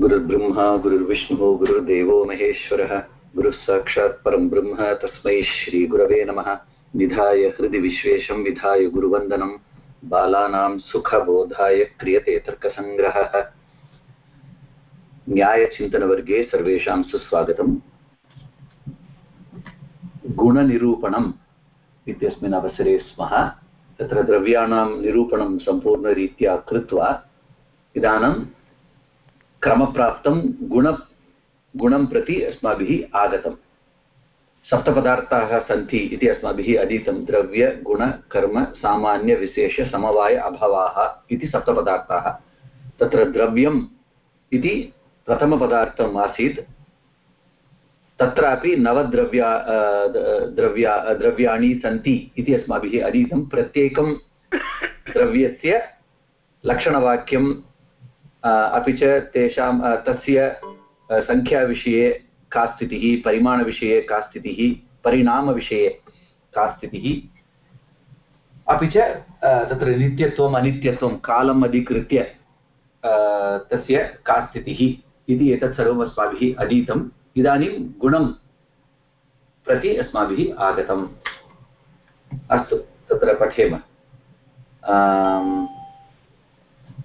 गुरुर्ब्रह्मा, गुरुर्विष्णुः, गुरुर्देवो महेश्वरः। गुरुः साक्षात् परं ब्रह्म, तस्मै श्रीगुरवे नमः। निधाय हृदि विश्वेशं विधाय गुरुवन्दनं। बालानां सुखबोधाय क्रियते तर्कसङ्ग्रहः। न्यायचिन्तनवर्गे सर्वेषां सुस्वागतम्। गुणनिरूपणम् इत्यस्मिन् अवसरे स्मः। तत्र द्रव्याणां निरूपणं सम्पूर्णरीत्या कृत्वा इदानीं क्रमप्राप्तं गुण, गुणं प्रति अस्माभिः आगतम् सप्तपदार्थाः सन्ति इति अस्माभिः अधीतं। द्रव्य, गुण, कर्म सामान्यविशेष समवाय, अभवाः इति सप्तपदार्थाः। तत्र द्रव्यम् इति प्रथमपदार्थम् आसीत्। तत्रापि नवद्रव्या द्रव्या, द्रव्याणि सन्ति इति अस्माभिः अधीतं। प्रत्येकं द्रव्यस्य लक्षणवाक्यं अपि च तेषां तस्य सङ्ख्याविषये का स्थितिः, परिमाणविषये का स्थितिः, परिणामविषये का स्थितिः। अपि च तत्र नित्यत्वम् अनित्यत्वं कालम् अधिकृत्य तस्य का स्थितिः इति एतत् सर्वम् अस्माभिः अधीतम्। इदानीं गुणं प्रति अस्माभिः आगतम्। अस्तु, तत्र पठेम।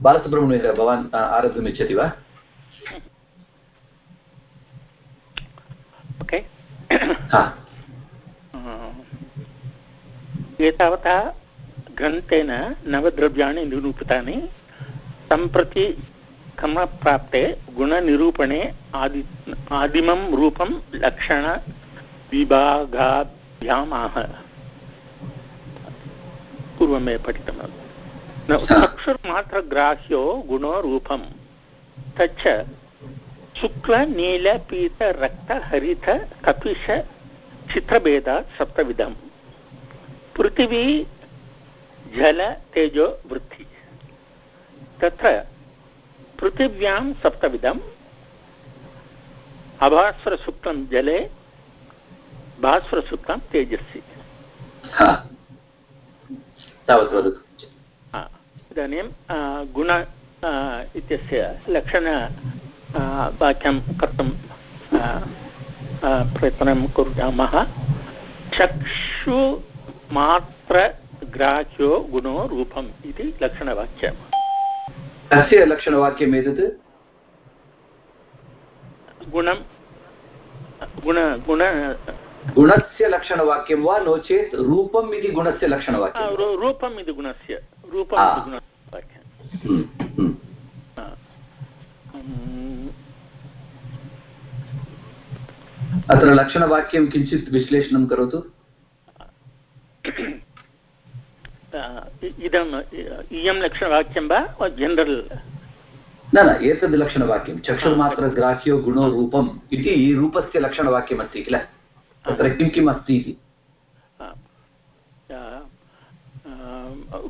बालसुब्रह्मण्यः भवान् आरब्धुमिच्छति वा ओके एतावता ग्रन्थेन नवद्रव्याणि निरूपितानि सम्प्रति क्रमप्राप्ते गुणनिरूपणे आदि आदिमं रूपं लक्षणविभागाभ्याम् आह पूर्वमेव पठितमस्ति चक्षुर्मात्रग्राह्यो गुणो रूपं तच्च शुक्लनीलपीतरक्तहरित कपिश चित्रभेदात् सप्तविधम्। पृथिवी जल तेजो वृत्ति तत्र पृथिव्यां सप्तविधम्। अभास्वरसुक्तं जले भास्वरसुक्तं तेजस्वी। तावत् वदतु। इदानीं गुण इत्यस्य लक्षण वाक्यं कर्तुं प्रयत्नं कुर्यामः। चक्षुमात्रग्राह्यो गुणो रूपम् इति लक्षणवाक्यम्। कस्य लक्षणवाक्यम् एतत्? गुणं गुण गुण गुणस्य लक्षणवाक्यं वा नो चेत् रूपम् इति गुणस्य लक्षणवाक्यं रूपम् इति गुणस्य रूपम् इति अत्र लक्षणवाक्यं किञ्चित् विश्लेषणं करोतु इदम् इयं लक्षणवाक्यं वा जनरल् न न एतद् लक्षणवाक्यं चक्षुर्मात्रग्राह्यो गुणो रूपम् इति रूपस्य लक्षणवाक्यमस्ति किल तत्र किं किम् अस्ति इति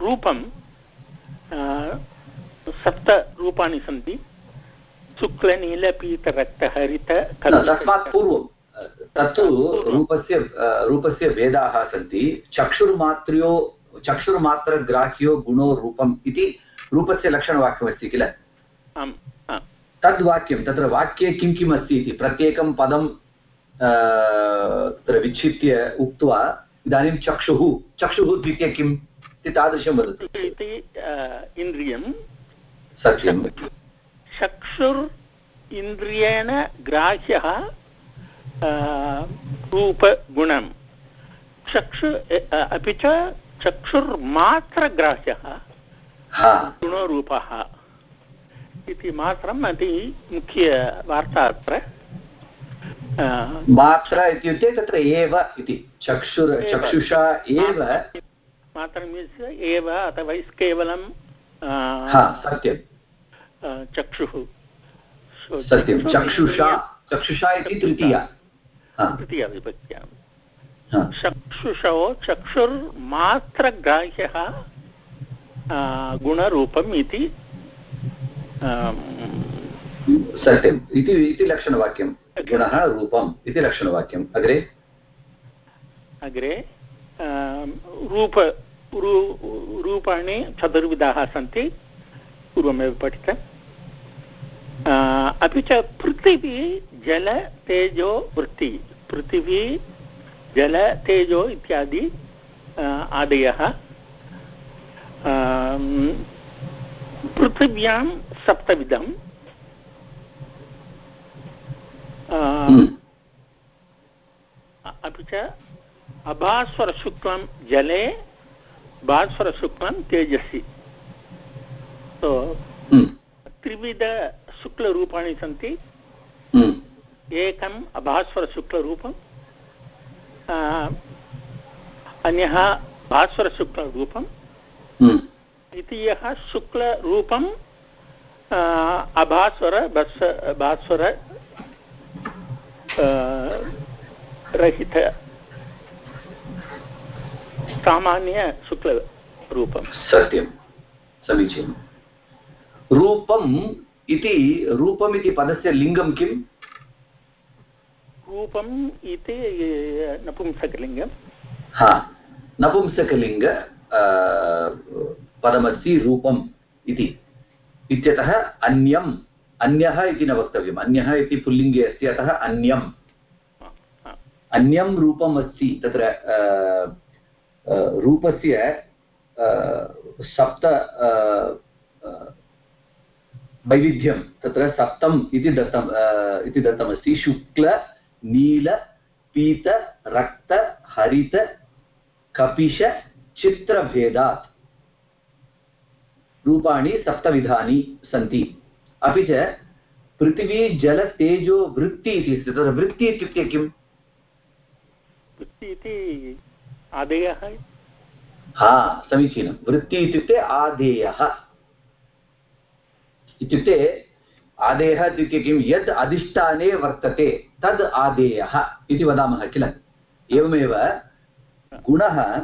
रूपं सप्तरूपाणि सन्ति शुक्लनीलपीतरक्तहरित तस्मात् पूर्वं तत्तु रूपस्य रूपस्य भेदाः सन्ति चक्षुर्मात्र्यो चक्षुर्मात्रग्राह्यो गुणो रूपम् इति रूपस्य लक्षणवाक्यमस्ति किल तद्वाक्यं तत्र वाक्ये किं किम् अस्ति इति प्रत्येकं पदं तत्र विच्छित्य उक्त्वा इदानीं चक्षुः चक्षुः द्वितीय किम् इति तादृशं वदतु। इति इन्द्रियं। सत्यं। चक्षुर् इन्द्रियेण ग्राह्यः रूपगुणं। चक्षु अपि च चक्षुर्मात्रग्राह्यः गुणोरूपः। इति मात्रम् अति मुख्यवार्ता अत्र। मात्रा इत्युक्ते तत्र एव इति। चक्षुर् चक्षुषा एव मात्रम् एव अथवा केवलं सत्यं चक्षुः। सत्यं चक्षुषा चक्षुषा इति तृतीया। तृतीयविभक्त्यां चक्षुषो चक्षुर्मात्रग्राह्यः गुणरूपम् इति सत्यम्। इति इति लक्षणवाक्यं गुणः रूपम् इति लक्षणवाक्यम्। अग्रे? अग्रे? रूप रूपाणि चतुर्विधाः सन्ति पूर्वमेव पठितम्। अपि च पृथिवी जल तेजो वृत्ति। पृथिवी जल तेजो इत्यादि आदयः। पृथिव्यां सप्तविधम्। हम्म। अपि च अभास्वरशुक्लं जले भास्वरशुक्लं तेजसि so, हम्म। त्रिविधशुक्लरूपाणि सन्ति हम्म। एकम् अभास्वरशुक्लरूपम् अन्यः भास्वरशुक्लरूपं द्वितीयः शुक्लरूपम् अभास्वर बस् भास्वर रहित सामान्यशुक्लरूपं सत्यं समीचीनं रूपम् इति रूपमिति पदस्य लिङ्गं किम्? रूपम् इति नपुंसकलिङ्गं हा। नपुंसकलिङ्ग पदमस्ति रूपम् इति। इत्यतः अन्यम्। अन्यः इति न वक्तव्यम्। अन्यः इति पुल्लिङ्गे अस्ति अतः अन्यम्। अन्यं रूपम् अस्ति। तत्र रूपस्य सप्त वैविध्यं, तत्र सप्तम् इति दत्तम् इति दत्तमस्ति। शुक्ल, नील, पीत, रक्त, हरित, कपिश, चित्रभेदात्। रूपाणि सप्तविधानि सन्ति। अपि च पृथिवी जलतेजो वृत्ति इति अस्ति तत्र वृत्ति इत्युक्ते किम्? वृत्ति इति आदेयः? हा, समीचीनं। वृत्ति इत्युक्ते आदेयः। इत्युक्ते आदेयः इत्युक्ते किं? यद् अधिष्ठाने वर्तते, तद् आदेयः इति वदामः किल? एवमेव गुणः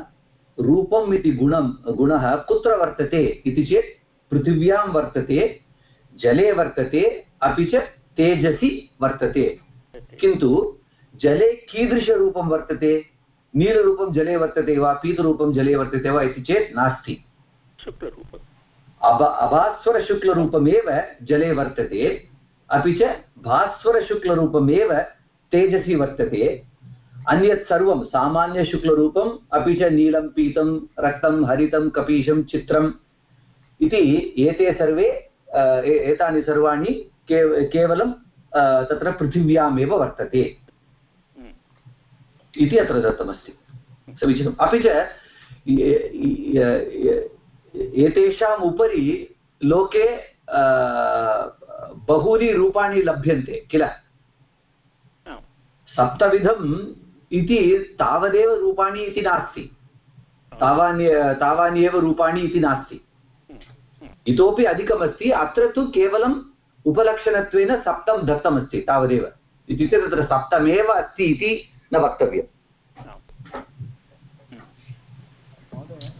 रूपम् इति गुणं, गुणः कुत्र वर्तते इति चेत् पृथिव्यां वर्तते, जले वर्तते, अपि च तेजसि वर्तते। किन्तु जले कीदृशरूपं वर्तते? नीलरूपं जले वर्तते वा पीतरूपं जले वर्तते वा इति चेत् नास्ति। शुक्लरूपम्। अभ अभास्वरशुक्लरूपमेव जले वर्तते अपि च भास्वरशुक्लरूपमेव तेजसि वर्तते। अन्यत् सर्वं सामान्यशुक्लरूपम् अपि च नीलं पीतं रक्तं हरितं कपीशं चित्रम् इति एते सर्वे एतानि सर्वाणि के केवलं तत्र पृथिव्यामेव वर्तते। इति अत्र दत्तमस्ति। समीचीनम्। अपि च एतेषाम् उपरि लोके बहूनि रूपाणि लभ्यन्ते किल? सप्तविधम् इति तावदेव रूपाणि इति नास्ति। तावानि तावानि एव रूपाणि इति नास्ति। इतोपि अधिकमस्ति। अत्र तु केवलम् उपलक्षणत्वेन सप्तं दत्तमस्ति तावदेव। इत्युक्ते तत्र सप्तमेव अस्ति इति न वक्तव्यम्।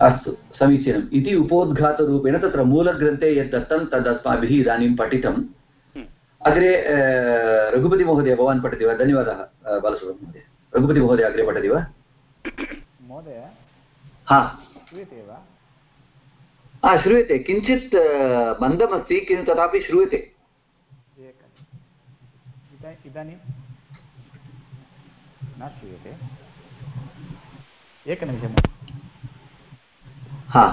अस्तु समीचीनम्। इति उपोद्घातरूपेण तत्र मूलग्रन्थे यद् दत्तं तद् अस्माभिः इदानीं पठितम् अग्रे रघुपतिमहोदय भवान् पठति वा? धन्यवादः बालसुब्रह्मण्य रघुपतिमहोदय अग्रे पठति वा? महोदय? हा। श्रूयते वा? हा श्रूयते। किञ्चित् मन्दमस्ति किन्तु तथापि श्रूयते। इदानीं न श्रूयते एकनिमिषं। हा।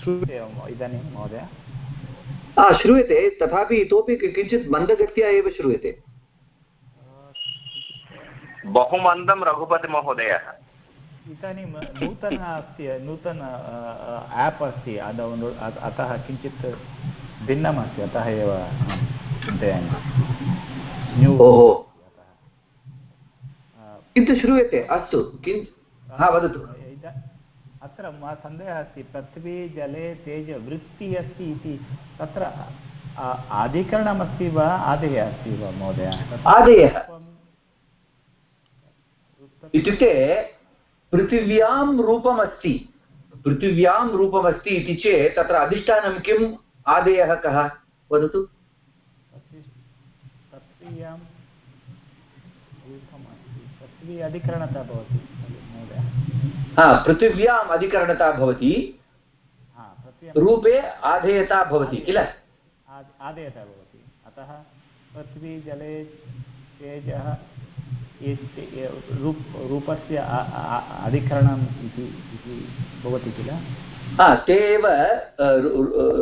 श्रूयते इदानीं महोदय? हा श्रूयते। तथापि इतोपि किञ्चित् मन्दगत्या एव श्रूयते। बहु मन्दं रघुपतिमहोदयः इदानीं नूतन अस्ति नूतन आप् अस्ति अतः किञ्चित् भिन्नमस्ति अतः एव चिन्तयामि। ओहो। किन्तु श्रूयते अस्तु हा वदतु। अत्र मम सन्देहः अस्ति पृथ्वी जले तेज वृत्तिः अस्ति इति। तत्र आधिकरणमस्ति वा आदेयः अस्ति वा महोदय? आदेयः इत्युक्ते पृथिव्यां रूपमस्ति। पृथिव्यां रूपमस्ति इति चेत् तत्र अधिष्ठानं किम्? आदेयः कः? वदतु। रूपमस्ति पृथ्वी अधिकरणता भवति हा पृथिव्याम् अधिकरणता भवति रूपे आधेयता भवति किल? आदेशः भवति। अतः पृथ्वी जले तेजः रूप रूपस्य अधिकरणम् इति इति भवति किल? हा ते एव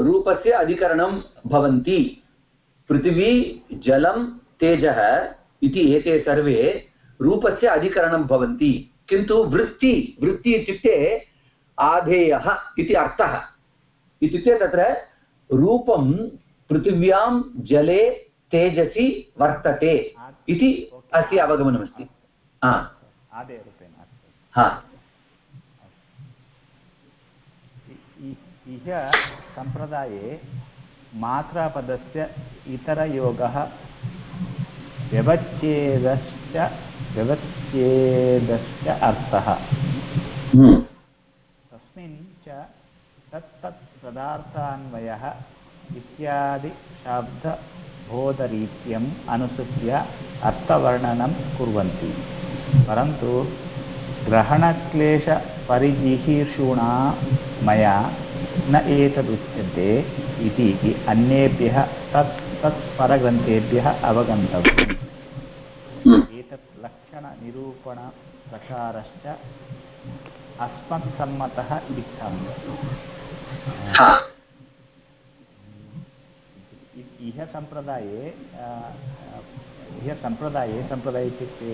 रूपस्य अधिकरणं भवन्ति। पृथिवी जलं तेजः इति एते सर्वे रूपस्य अधिकरणं भवन्ति। किन्तु वृत्ति वृत्ति इत्युक्ते आधेयः इति अर्थः। इत्युक्ते तत्र रूपं पृथिव्यां जले तेजसि वर्तते इति अस्य अवगमनमस्ति। हा। हा। इह सम्प्रदाये मात्रापदस्य इतरयोगः व्यवच्छेदश्च व्यवच्छेदश्च अर्थः हम्म। तस्मिन् च तत्तत् पदार्थान्वयः इत्यादि शब्दबोधरीत्यम् अनुसृत्य अर्थवर्णनं कुर्वन्ति परन्तु ग्रहणक्लेशपरिजिहीर्षुणा मया न एतदुच्यते इति अन्येभ्यः तत् तत्परग्रन्थेभ्यः अवगन्तव्यम्। हम्म। एतत् लक्षणनिरूपणप्रकारश्च अस्मत्सम्मतः इत्थम्। इह सम्प्रदाये इह सम्प्रदाये सम्प्रदाये इत्युक्ते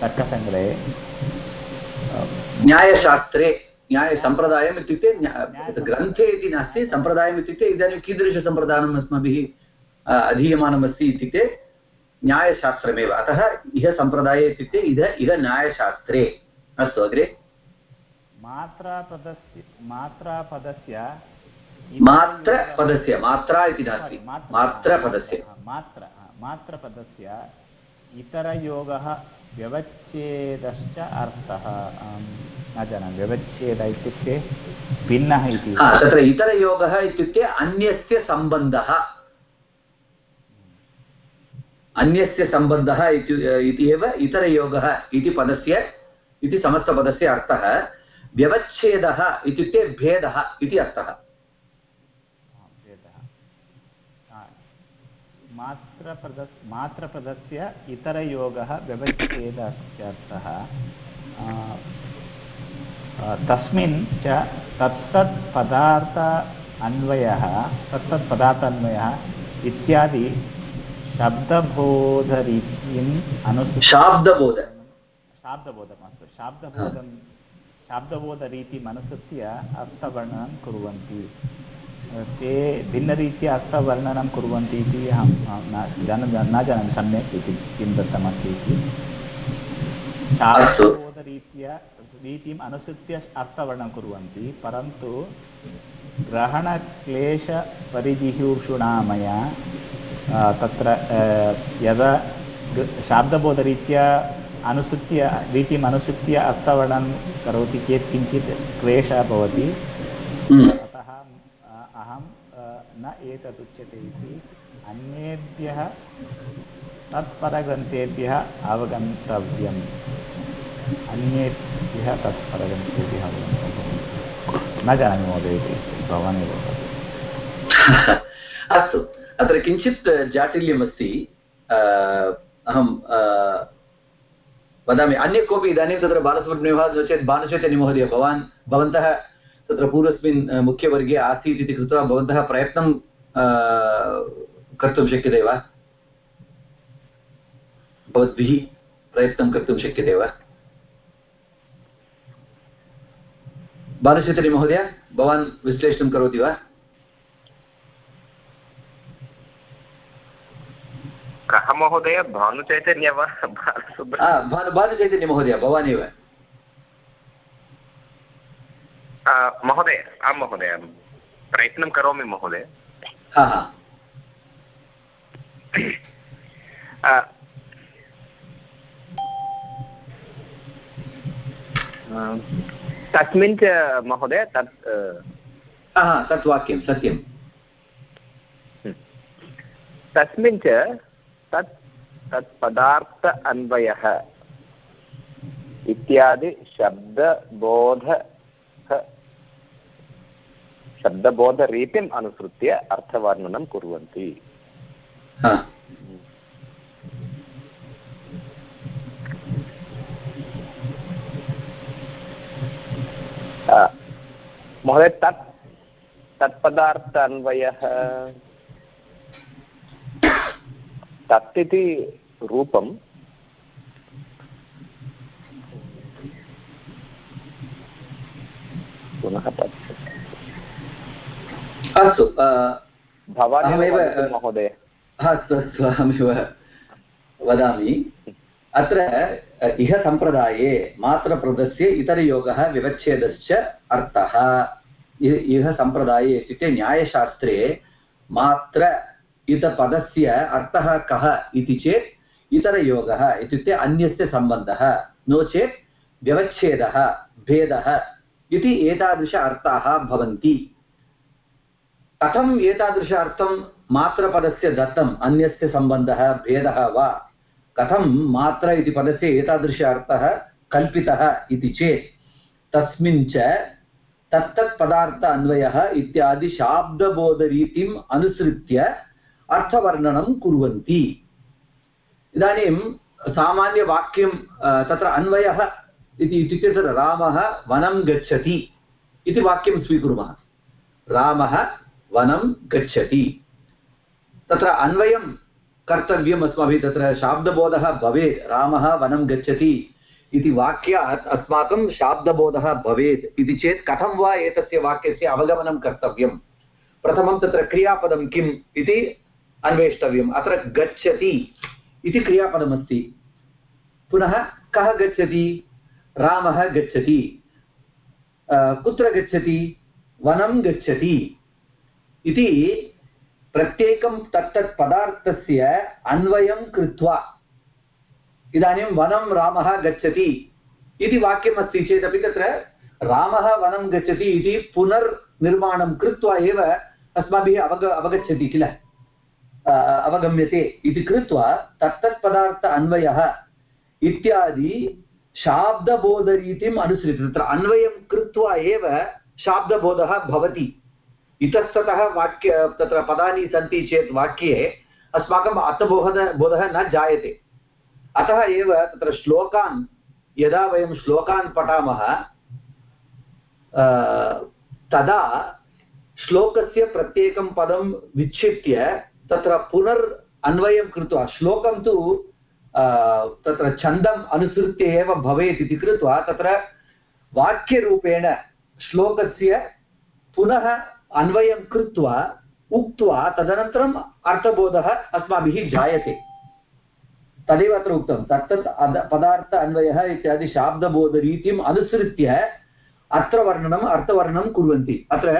तर्कसङ्ग्रहे न्यायशास्त्रे न्यायसम्प्रदायम् इत्युक्ते ग्रन्थे इति नास्ति सम्प्रदायम् इत्युक्ते इदानीं कीदृशसम्प्रदायम् अस्माभिः अधीयमानमस्ति इत्युक्ते न्यायशास्त्रमेव। अतः इह सम्प्रदाये इत्युक्ते इह इह न्यायशास्त्रे। अस्तु अग्रे। मात्रापदस्य मात्रापदस्य मात्रपदस्य मात्रा इति नास्ति। मात्रपदस्य। मात्र मात्रपदस्य इतरयोगः व्यवच्छेदश्च अर्थः। अहं न जानामि। व्यवच्छेद इत्युक्ते भिन्नः इति। तत्र इतरयोगः इत्युक्ते अन्यस्य सम्बन्धः। अन्यस्य सम्बन्धः इति एव इतरयोगः इति पदस्य, इति समस्तपदस्य अर्थः। व्यवच्छेदः इत्युक्ते भेदः इति अर्थः भेदः मात्रपद मात्रपदस्य इतरयोगः व्यवच्छेदश्चर्थः तस्मिन् च तत्तत् पदार्थ अन्वयः तत्तत् पदार्थान्वयः इत्यादि शब्दबोधरीतिम् अनुसृत्य शाब्दबोध। शाब्दबोधम् अस्तु शाब्दबोधं शाब्दबोधरीतिम् अनुसृत्य अर्थवर्णनं कुर्वन्ति। ते भिन्नरीत्या अर्थवर्णनं कुर्वन्ति इति अहं न जान न जानामि सम्यक् इति किं दत्तमस्ति इति। अस्तु। शाब्दबोधरीत्या रीतिम् अनुसृत्य अर्थवर्णनं कुर्वन्ति परन्तु ग्रहणक्लेशपरिजिहूषुणा मया तत्र यदा शाब्दबोधरीत्या अनुसृत्य रीतिम् अनुसृत्य अर्थवर्णनं करोति चेत् किञ्चित् क्लेशः भवति हम्म। अतः अ, अहं अ, न एतदुच्यते इति अन्येभ्यः तत्परग्रन्थेभ्यः अवगन्तव्यम्। अन्येभ्यः तत्परग्रन्थेभ्यः अवगन्तव्यम्। न जानामि महोदय, इति भवानेव अस्तु, अत्र किञ्चित् जाटिल्यमस्ति। अहं वदामि, अन्य कोऽपि इदानीं तत्र बालसुब्रह्मण्यः नो चेत् भानुचैतन्यमहोदय भवान्, भवन्तः तत्र पूर्वस्मिन् मुख्यवर्गे आसीत् इति कृत्वा भवन्तः प्रयत्नं कर्तुं शक्यते वा? भवद्भिः प्रयत्नं कर्तुं शक्यते वा? बालचैतन्यमहोदय भवान् विश्लेषणं करोति वा? कः महोदय? भानुचैतन्य वा? बालसुब्र- आ, भानु भानुचैतन्यमहोदय भवानेव आ, महोदय आं महोदय प्रयत्नं करोमि महोदय। तस्मिन् च महोदय तत् तत् वाक्यं सत्यं। तस्मिन् च तत् तत् पदार्थ अन्वयः इत्यादि शब्दबोध शब्दबोधरीतिम् अनुसृत्य अर्थवर्णनं कुर्वन्ति। महोदय तत् तत्पदार्थ अन्वयः तत् इति रूपं पुनः तत् अस्तु भवान् अहमेव- वदतु महोदय। अस्तु अस्तु अहमेव वदामि। अत्र इह सम्प्रदाये मात्रपदस्य इतरयोगः विवच्छेदश्च अर्थः। इह सम्प्रदाये इत्युक्ते न्यायशास्त्रे मात्र इतपदस्य अर्थः कः इति चेत् इतरयोगः इत्युक्ते अन्यस्य सम्बन्धः नो चेत् व्यवच्छेदः भेदः इति एतादृश अर्थाः भवन्ति। कथम् एतादृश अर्थं मात्रपदस्य दत्तम्, अन्यस्य सम्बन्धः, भेदः वा? कथं मात्र इति पदस्य एतादृश अर्थः कल्पितः इति चेत्। तस्मिन् च तत्तत् पदार्थ अन्वयः इत्यादि शाब्दबोधरीतिम् अनुसृत्य अर्थवर्णनं कुर्वन्ति। इदानीं सामान्यवाक्यं तत्र अन्वयः इति इत्युक्ते रामः वनं गच्छति इति वाक्यं स्वीकुर्मः। रामः वनं गच्छति। तत्र अन्वयं कर्तव्यम् अस्माभिः, तत्र शाब्दबोधः भवेत्। रामः वनं गच्छति इति वाक्यात् अस्माकं शाब्दबोधः भवेत् इति चेत् कथं वा एतस्य वाक्यस्य अवगमनं कर्तव्यं प्रथमं तत्र क्रियापदं किम् इति अन्वेष्टव्यम्। अत्र गच्छति इति क्रियापदमस्ति। पुनः कः गच्छति? रामः गच्छति। कुत्र गच्छति? वनं गच्छति। इति प्रत्येकं तत्तत् पदार्थस्य अन्वयं कृत्वा इदानीं वनं रामः गच्छति इति वाक्यमस्ति चेदपि तत्र रामः वनं गच्छति इति पुनर्निर्माणं कृत्वा एव अस्माभिः अवग, अवगच्छति किल? अवगम्यते। इति कृत्वा तत्तत् पदार्थ अन्वयः इत्यादि शाब्दबोधरीतिम् अनुसृत्य तत्र अन्वयं कृत्वा एव शाब्दबोधः भवति। इतस्ततः वाक्य, तत्र पदानि सन्ति चेत् वाक्ये अस्माकम् अर्थबोध बोधः न जायते। अतः एव तत्र श्लोकान्, यदा वयं श्लोकान् पठामः तदा श्लोकस्य प्रत्येकं पदं विच्छित्य तत्र पुनर् अन्वयं कृत्वा, श्लोकं तु तत्र छन्दम् अनुसृत्य एव भवेत् इति कृत्वा तत्र वाक्यरूपेण श्लोकस्य पुनः अन्वयं कृत्वा, उक्त्वा तदनन्तरम् अर्थबोधः अस्माभिः जायते। तदेव अत्र उक्तं, तत्तत् पदार्थ अन्वयः इत्यादि शाब्दबोधरीतिम् अनुसृत्य अर्थवर्णनम् अर्थवर्णनं कुर्वन्ति। अत्र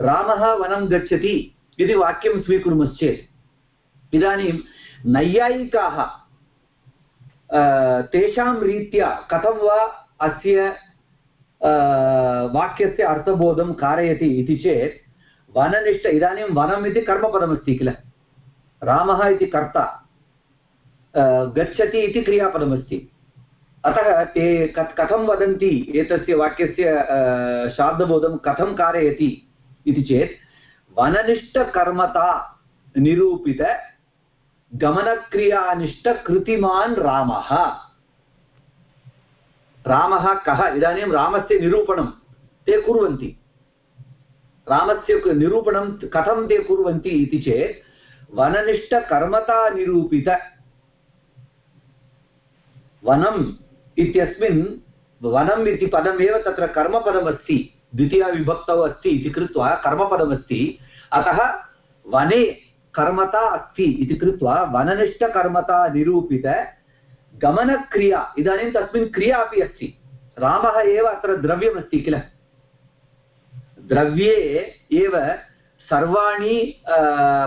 रामः वनं गच्छति इति वाक्यं स्वीकुर्मश्चेत्। इदानीं नैयायिकाः तेषां रीत्या कथं वा अस्य वाक्यस्य अर्थबोधं कारयति इति चेत् वननिष्ठ इदानीं वनम् इति कर्मपदमस्ति किल रामः इति कर्ता गच्छति इति क्रियापदमस्ति अतः ते कथं वदन्ति एतस्य वाक्यस्य शाब्दबोधं कथं कारयति इति चेत् वननिष्ठकर्मता निरूपित गमनक्रियानिष्ठकृतिमान् रामः रामः कः इदानीं रामस्य निरूपणं ते कुर्वन्ति रामस्य निरूपणं कथं ते कुर्वन्ति इति चेत्, वननिष्ठकर्मतानिरूपित वनम् इत्यस्मिन्, वनम् इति पदमेव तत्र कर्मपदमस्ति, द्वितीयाविभक्तौ अस्ति इति कृत्वा कर्मपदमस्ति। अतः वने कर्मता अस्ति इति कृत्वा वननिष्ठकर्मता इदानीं तस्मिन् क्रिया अपि अस्ति। रामः एव अत्र द्रव्यमस्ति किल? द्रव्ये एव सर्वाणि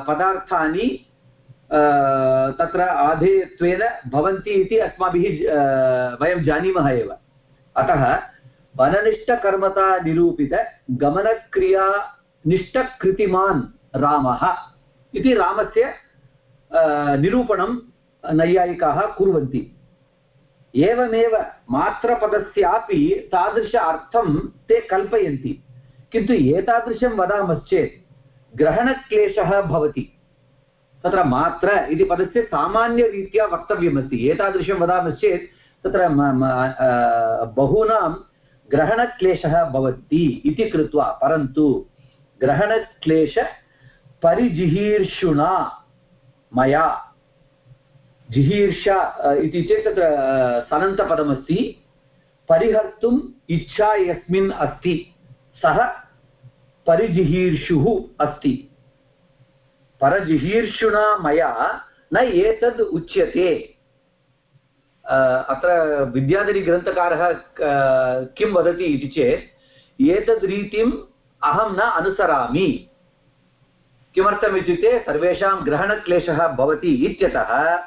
पदार्थानि तत्र आधेयत्वेन भवन्ति इति अस्माभिः वयं जानीमः एव। अतः वननिष्ठकर्मता निरूपित निष्ठकृतिमान् रामः इति रामस्य निरूपणं नैयायिकाः कुर्वन्ति। एवमेव मात्रपदस्यापि तादृश अर्थं ते कल्पयन्ति। किन्तु एतादृशं वदामश्चेत् ग्रहणक्लेशः भवति। तत्र मात्र इति पदस्य सामान्यरीत्या वक्तव्यमस्ति। एतादृशं वदामश्चेत् तत्र बहूनां ग्रहणक्लेशः भवति इति कृत्वा, परन्तु ग्रहणक्लेशपरिजिहीर्षुणा मया जिहीर्षा इति चेत् तत्र सनन्तपदमस्ति। परिहर्तुम् इच्छा यस्मिन् अस्ति। सः परिजिहीर्षुः अस्ति। परजिहीर्षुणा मया न एतद् उच्यते। अत्र विद्याधरीग्रन्थकारः किं वदति इति चेत्, एतद् रीतिम् अहं न अनुसरामि। किमर्थम् इत्युक्ते, सर्वेषां ग्रहणक्लेशः भवति इत्यतः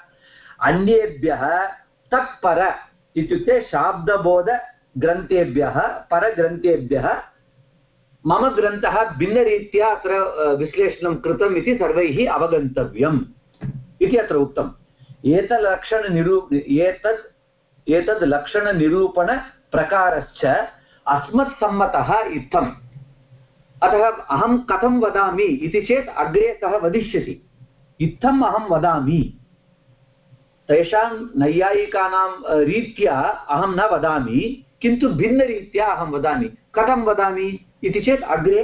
अन्येभ्यः तत्पर इत्युक्ते शाब्दबोधग्रन्थेभ्यः, परग्रन्थेभ्यः मम ग्रन्थः भिन्नरीत्या अत्र विश्लेषणं कृतम् इति सर्वैः अवगन्तव्यम् इति अत्र उक्तम् एतलक्षणनिरू एतद् एतद् लक्षणनिरूपणप्रकारश्च अस्मत्सम्मतः इत्थम्। अतः अहं कथं वदामि इति चेत् अग्रे सः वदिष्यति। इत्थम् अहं वदामि। तेषां नैयायिकानां रीत्या अहं न वदामि, किन्तु भिन्नरीत्या अहं वदामि। कथं वदामि? इति चेत् अग्रे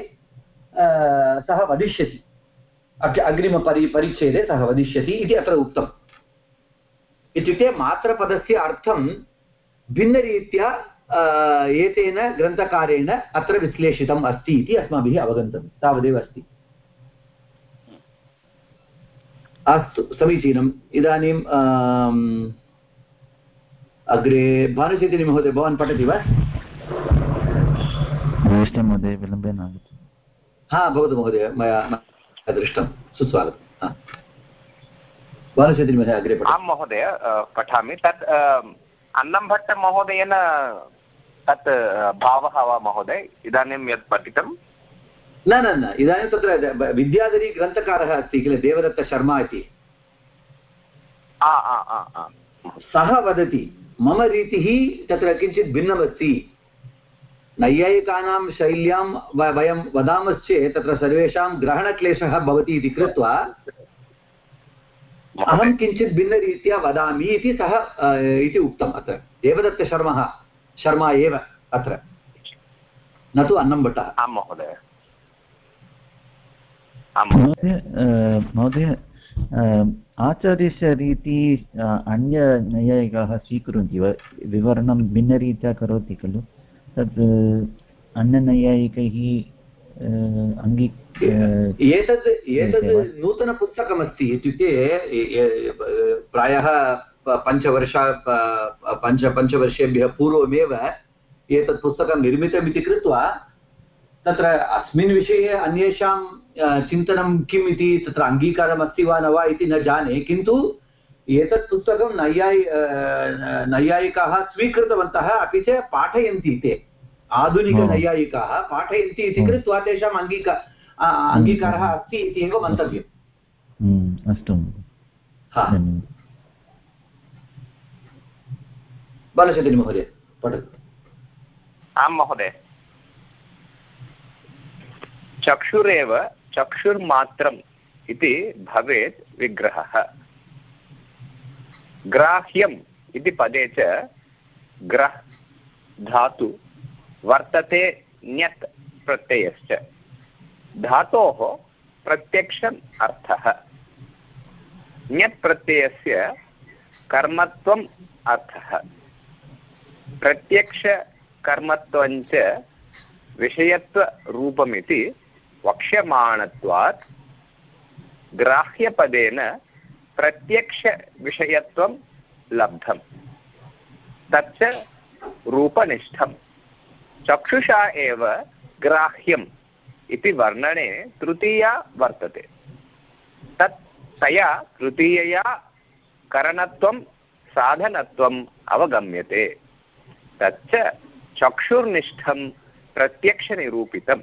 सः वदिष्यति। अग्रिमपरि परिच्छेदे सः वदिष्यति इति अत्र उक्तम्। इत्युक्ते मात्रपदस्य अर्थं भिन्नरीत्या एतेन ग्रन्थकारेण अत्र विश्लेषितम् अस्ति इति अस्माभिः अवगन्तव्यं, तावदेव अस्ति। अस्तु, समीचीनम्। इदानीम् अग्रे भानुचैतन्यमहोदय भवान् पठति वा? महोदय विलम्बेन आगच्छति। हा भवतु महोदय मया दृष्टं सुस्वागतं अग्रे आं महोदय पठामि। तत् अन्नम्भट्टमहोदयेन तत् भावः वा महोदय? इदानीं यत् पठितं। न न न इदानीं तत्र विद्याधरी ग्रन्थकारः अस्ति किल देवदत्तशर्मा इति। सः वदति मम रीतिः तत्र किञ्चित् भिन्नमस्ति। नैयायिकानां शैल्यां वयं वदामश्चेत् तत्र सर्वेषां ग्रहणक्लेशः भवति इति कृत्वा अहं किञ्चित् भिन्नरीत्या वदामि इति सः इति उक्तम् अत्र। देवदत्तशर्मः शर्मा एव अत्र। न तु अन्नम्भट्टः आं महोदय। महोदय। आचार्यस्य रीति अन्यनैयायिकाः स्वीकुर्वन्ति वा? विवरणं भिन्नरीत्या करोति खलु? तत् अन्यनैयायिकैः अङ्गी एतद् एतद् नूतनपुस्तकमस्ति इत्युक्ते प्रायः पञ्चवर्ष पञ्च पञ्चवर्षेभ्यः पूर्वमेव एतत् पुस्तकं निर्मितमिति कृत्वा तत्र अस्मिन् विषये अन्येषां चिन्तनं किम् इति तत्र अङ्गीकारम् अस्ति वा न वा इति न जाने किन्तु एतत् पुस्तकं नैयायि नैयायिकाः स्वीकृतवन्तः अपि च पाठयन्ति ते। आधुनिकनैयायिकाः पाठयन्ति इति कृत्वा तेषाम् अङ्गीका अङ्गीकारः अस्ति इति एव मन्तव्यम्। अस्तु बालचन्द्रनि महोदय पठतु। आं महोदय। चक्षुरेव चक्षुर्मात्रम् इति भवेत् विग्रहः। ग्राह्यम् इति पदे च ग्रह, धातु, वर्तते ण्यत् प्रत्ययश्च। धातोः प्रत्यक्षम् अर्थः। ण्यत् प्रत्ययस्य कर्मत्वम् अर्थः। प्रत्यक्षकर्मत्वञ्च विषयत्वरूपमिति वक्ष्यमाणत्वात् ग्राह्यपदेन प्रत्यक्षविषयत्वं लब्धम्। तच्च रूपनिष्ठं चक्षुषा एव ग्राह्यम् इति वर्णने तृतीया वर्तते। तत् तया तृतीयया करणत्वं, साधनत्वम् अवगम्यते। तच्च चक्षुर्निष्ठं प्रत्यक्षनिरूपितं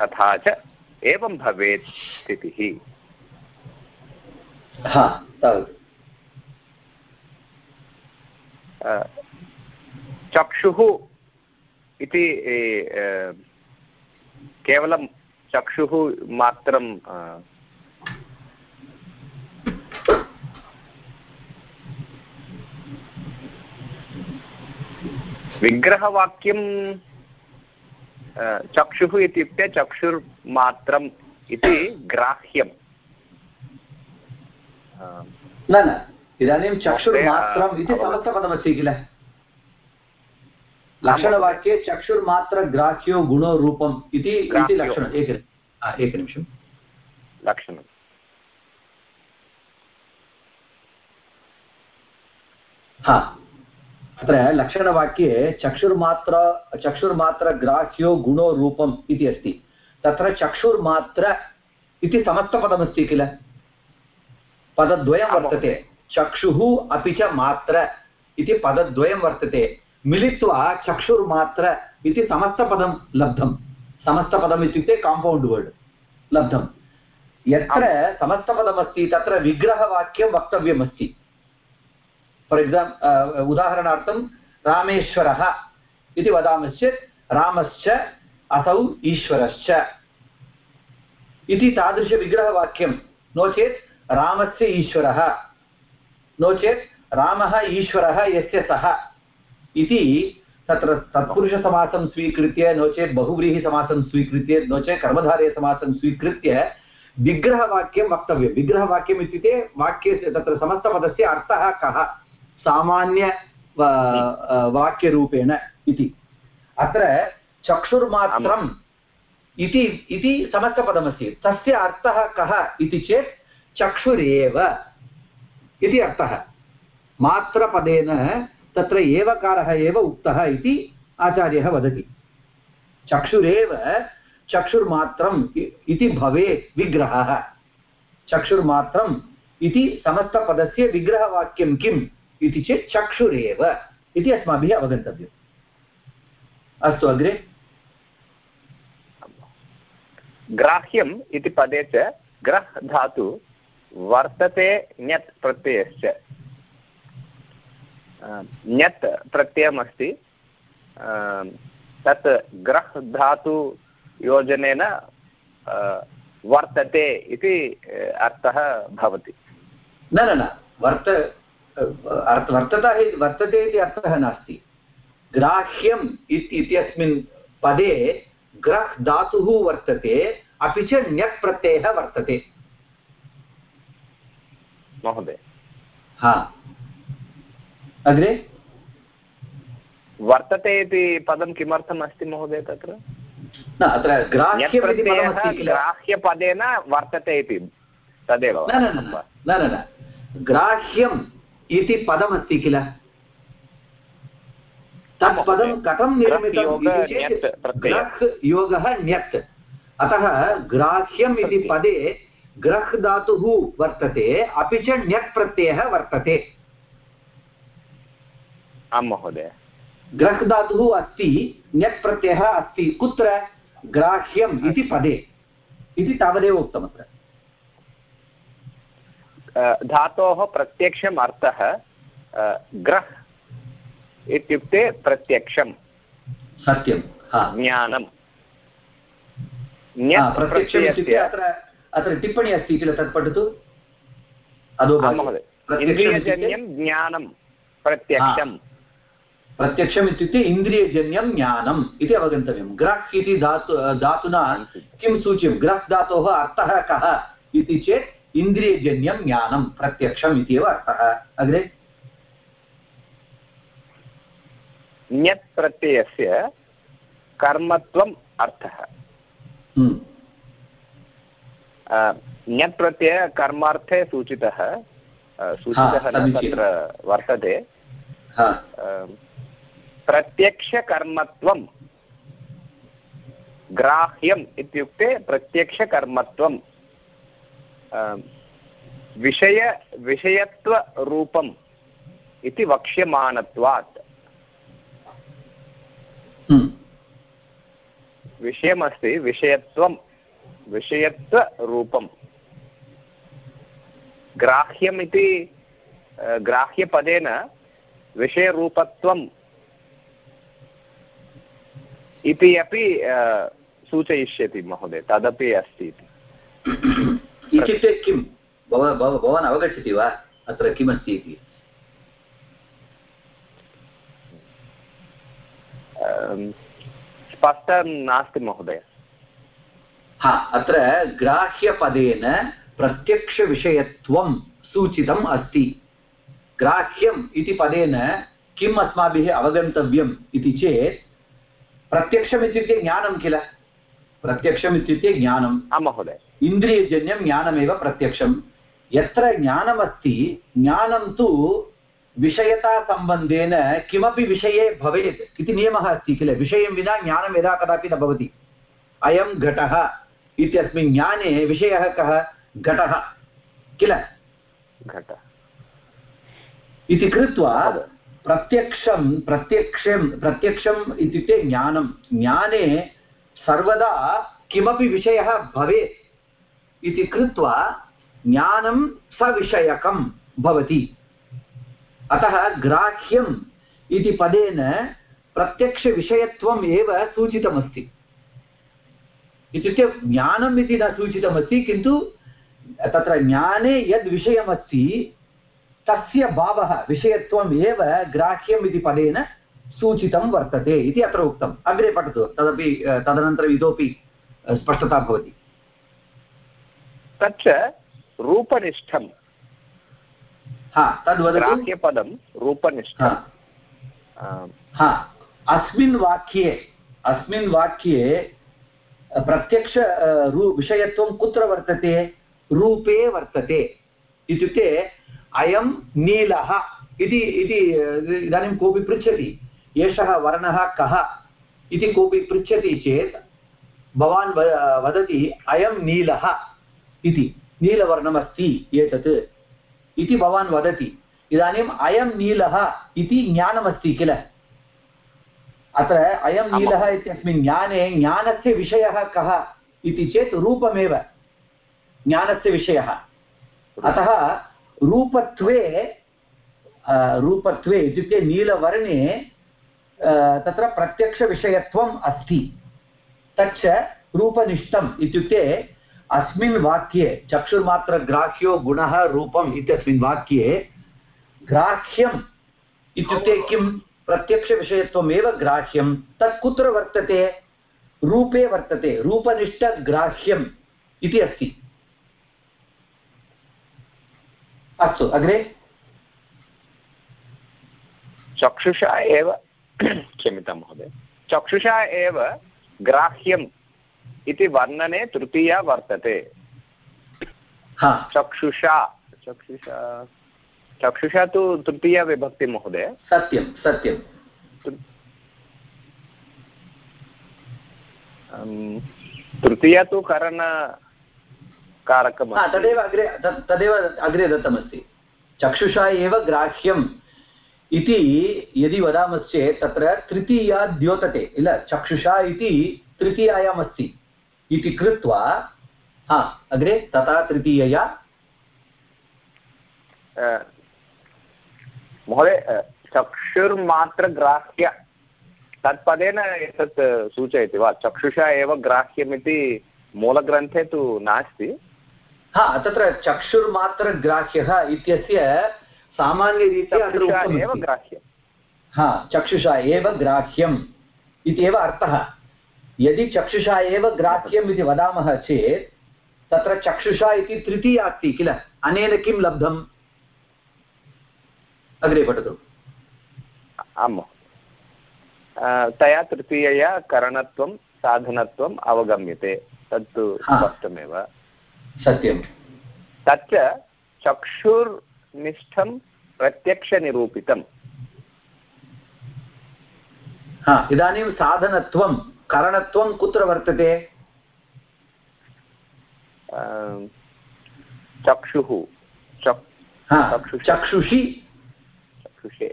तथा च एवं भवेत् स्थितिः। चक्षुः इति केवलं चक्षुः मात्रं विग्रहवाक्यं चक्षुः इत्युक्ते चक्षुर्मात्रम् इति ग्राह्यं न न. इदानीं चक्षुर्मात्रम् इति समस्तपदमस्ति किल? लक्षणवाक्ये चक्षुर्मात्रग्राह्यो गुणो रूपम् इति लक्षणम्. एक एकनिमिषम् लक्षणं हा. अत्र लक्षणवाक्ये चक्षुर्मात्र चक्षुर्मात्रग्राह्यो गुणो रूपम् इति अस्ति. तत्र चक्षुर्मात्र इति समस्तपदमस्ति किल? पदद्वयं वर्तते। चक्षुः अपि च मात्र इति पदद्वयं वर्तते। मिलित्वा चक्षुर्मात्र इति समस्तपदं लब्धं समस्तपदम् इत्युक्ते काम्पौण्ड् वर्ड् लब्धं यत्र समस्तपदमस्ति तत्र विग्रहवाक्यं वक्तव्यमस्ति। फार् एक्साम् उदाहरणार्थं रामेश्वरः इति वदामश्चेत् रामश्च असौ ईश्वरश्च। इति तादृशविग्रहवाक्यं। नो चेत् रामस्य ईश्वरः। नो चेत् रामः ईश्वरः यस्य सः इति तत्र तत्पुरुषसमासं स्वीकृत्य नो चेत् बहुव्रीहिसमासं स्वीकृत्य नो चेत् कर्मधारयसमासं स्वीकृत्य विग्रहवाक्यं वक्तव्यं। विग्रहवाक्यम् इत्युक्ते वाक्यस्य तत्र समस्तपदस्य अर्थः कः? सामान्य वाक्यरूपेण इति। अत्र चक्षुर्मात्रम् इति इति समस्तपदमस्ति। तस्य अर्थः कः इति चेत् चक्षुरेव इति अर्थः। मात्रपदेन तत्र एवकारः एव उक्तः इति आचार्यः वदति। चक्षुरेव चक्षुर्मात्रम् इति भवेत् विग्रहः। चक्षुर्मात्रम् इति समस्तपदस्य विग्रहवाक्यं किम् इति चेत् चक्षुरेव इति अस्माभिः अवगन्तव्यम्। अस्तु, अग्रे। ग्राह्यम् इति पदे च ग्रह् धातु वर्तते ण्यत् प्रत्ययश्च। ण्यत् प्रत्ययमस्ति। तत् ग्रह् धातु योजनेन वर्तते इति अर्थः भवति। न न न, वर्त वर्तता वर्तते इति अर्थः नास्ति। ग्राह्यम् इत्यस्मिन् पदे ग्रह् धातुः वर्तते, अपि च ण्यत् प्रत्ययः वर्तते। महोदय। हा। अग्रे? वर्तते इति पदं किमर्थम् अस्ति महोदय तत्र? न अत्र ग्राह्यपदेन वर्तते इति तदेव न न न ग्राह्यम् इति पदमस्ति किल? तत् पदं कथं निर्मितं योगः ण्यत् अतः ग्राह्यम् इति पदे ग्रह् धातुः वर्तते अपि च ण्यत् प्रत्ययः वर्तते। आं महोदय। ग्रह् धातुः अस्ति ण्यत् प्रत्ययः अस्ति। कुत्र? ग्राह्यम् इति पदे। इति तावदेव उक्तम् अत्र धातोः प्रत्यक्षम् अर्थः ग्रह् इत्युक्ते प्रत्यक्षं सत्यं ज्ञानं अत्र अत्र टिप्पणी अस्ति किल तत् पठतु? इन्द्रियजन्यं ज्ञानं प्रत्यक्षं प्रत्यक्षम् इत्युक्ते इन्द्रियजन्यं ज्ञानम् इति अवगन्तव्यं। ग्रह् इति धातु धातुना किं सूच्यं? ग्रह् धातोः अर्थः कः इति चेत् इन्द्रियजन्यं ज्ञानं प्रत्यक्षम् इत्येव अर्थः। अग्रे? ण्यत् प्रत्ययस्य कर्मत्वम् अर्थः। ण्यत् प्रत्ययः कर्मार्थे सूचितः सूचितः न तत्र वर्तते। प्रत्यक्षकर्मत्वं ग्राह्यम् इत्युक्ते प्रत्यक्षकर्मत्वं विषय विषयत्वरूपम् इति वक्ष्यमाणत्वात्। विषयमस्ति विषयत्वं विषयत्वरूपं ग्राह्यम् इति ग्राह्यपदेन विषयरूपत्वम् इति अपि सूचयिष्यति महोदय तदपि अस्ति इति। इत्युक्ते किं? भव भव भवान् अवगच्छति वा? अत्र किमस्ति इति? स्पष्टं नास्ति महोदय। हा अत्र ग्राह्यपदेन प्रत्यक्षविषयत्वं सूचितम् अस्ति। ग्राह्यम् इति पदेन किम् अस्माभिः अवगन्तव्यम् इति चेत् प्रत्यक्षम् इत्युक्ते ज्ञानं किल? प्रत्यक्षम् इत्युक्ते ज्ञानम् आं महोदय। इन्द्रियजन्यं ज्ञानमेव प्रत्यक्षं यत्र ज्ञानमस्ति ज्ञानं तु विषयतासम्बन्धेन किमपि विषये भवेत् इति नियमः अस्ति किल? विषयं विना ज्ञानं यदा कदापि न भवति। अयं घटः। इत्यस्मिन् ज्ञाने विषयः कः? घटः। किल? घट। इति कृत्वा प्रत्यक्षं प्रत्यक्षं प्रत्यक्षम् इत्युक्ते ज्ञानं। ज्ञाने सर्वदा किमपि विषयः भवेत् इति कृत्वा ज्ञानं सविषयकं भवति। अतः ग्राह्यम् इति पदेन प्रत्यक्षविषयत्वम् एव सूचितमस्ति। इत्युक्ते ज्ञानम् इति न सूचितमस्ति किन्तु तत्र ज्ञाने यद् विषयमस्ति तस्य भावः विषयत्वम् एव ग्राह्यम् इति पदेन सूचितं वर्तते इति अत्र उक्तम्। अग्रे पठतु तदपि तदनन्तरम् इतोपि स्पष्टता भवति। तच्च रूपनिष्ठं हा तद्वदतु ग्राह्यपदं रूपनिष्ठं हा अस्मिन् वाक्ये अस्मिन् वाक्ये प्रत्यक्ष रू, विषयत्वं कुत्र वर्तते? रूपे वर्तते। इत्युक्ते, अयं नीलः इति इति इदानीं कोऽपि पृच्छति। एषः वर्णः कः इति कोऽपि पृच्छति चेत्, भवान् वदति, अयं नीलः इति। नीलवर्णमस्ति एतत् इति भवान् वदति। इदानीम् अयं नीलः इति ज्ञानमस्ति किल? अत्र अयं नीलः इत्यस्मिन् ज्ञाने ज्ञानस्य विषयः कः इति चेत् रूपमेव ज्ञानस्य विषयः। अतः रूपत्वे रूपत्वे इत्युक्ते नीलवर्णे तत्र प्रत्यक्षविषयत्वम् अस्ति। तच्च रूपनिष्ठम् इत्युक्ते अस्मिन् वाक्ये चक्षुर्मात्रग्राह्यो गुणः रूपम् इत्यस्मिन् वाक्ये ग्राह्यम् इत्युक्ते किं प्रत्यक्षविषयत्वमेव ग्राह्यं। तत् कुत्र वर्तते? रूपे वर्तते। रूपनिष्ठग्राह्यम् इति अस्ति। अस्तु अग्रे? चक्षुषा एव क्षम्यतां महोदय। चक्षुषा एव ग्राह्यम् इति वर्णने तृतीया वर्तते। हा। चक्षुषा चक्षुषा चक्षुषा तु तृतीया विभक्ति महोदय। सत्यं सत्यं। तृतीया तु करणकारकम् हा तदेव अग्रे तदेव अग्रे दत्तमस्ति। चक्षुषा एव ग्राह्यम् इति यदि वदामश्चेत् तत्र तृतीया द्योतते किल चक्षुषा इति तृतीयायाम् अस्ति इति कृत्वा हा अग्रे तथा तृतीयया। महोदय अ, चक्षुर्मात्रग्राह्य तत्पदेन एतत् सूचयति वा? चक्षुषा एव ग्राह्यमिति मूलग्रन्थे तु नास्ति। हा तत्र चक्षुर्मात्रग्राह्यः इत्यस्य सामान्यरीत्या एव ग्राह्यम्। हा चक्षुषा एव ग्राह्यम् इत्येव अर्थः। यदि चक्षुषा एव ग्राह्यम् इति वदामः चेत् तत्र चक्षुषा इति तृतीया अस्ति किल? अनेन किं लब्धम्? अग्रे पठतु। आम् तया तृतीयया करणत्वं साधनत्वम् अवगम्यते। तत्तु. स्पष्टमेव। सत्यं तच्च चक्षुर्निष्ठं प्रत्यक्षनिरूपितम्। हा इदानीं साधनत्वं करणत्वं कुत्र वर्तते? चक्षुः। चक् चक्षुषी। चक्षुषी,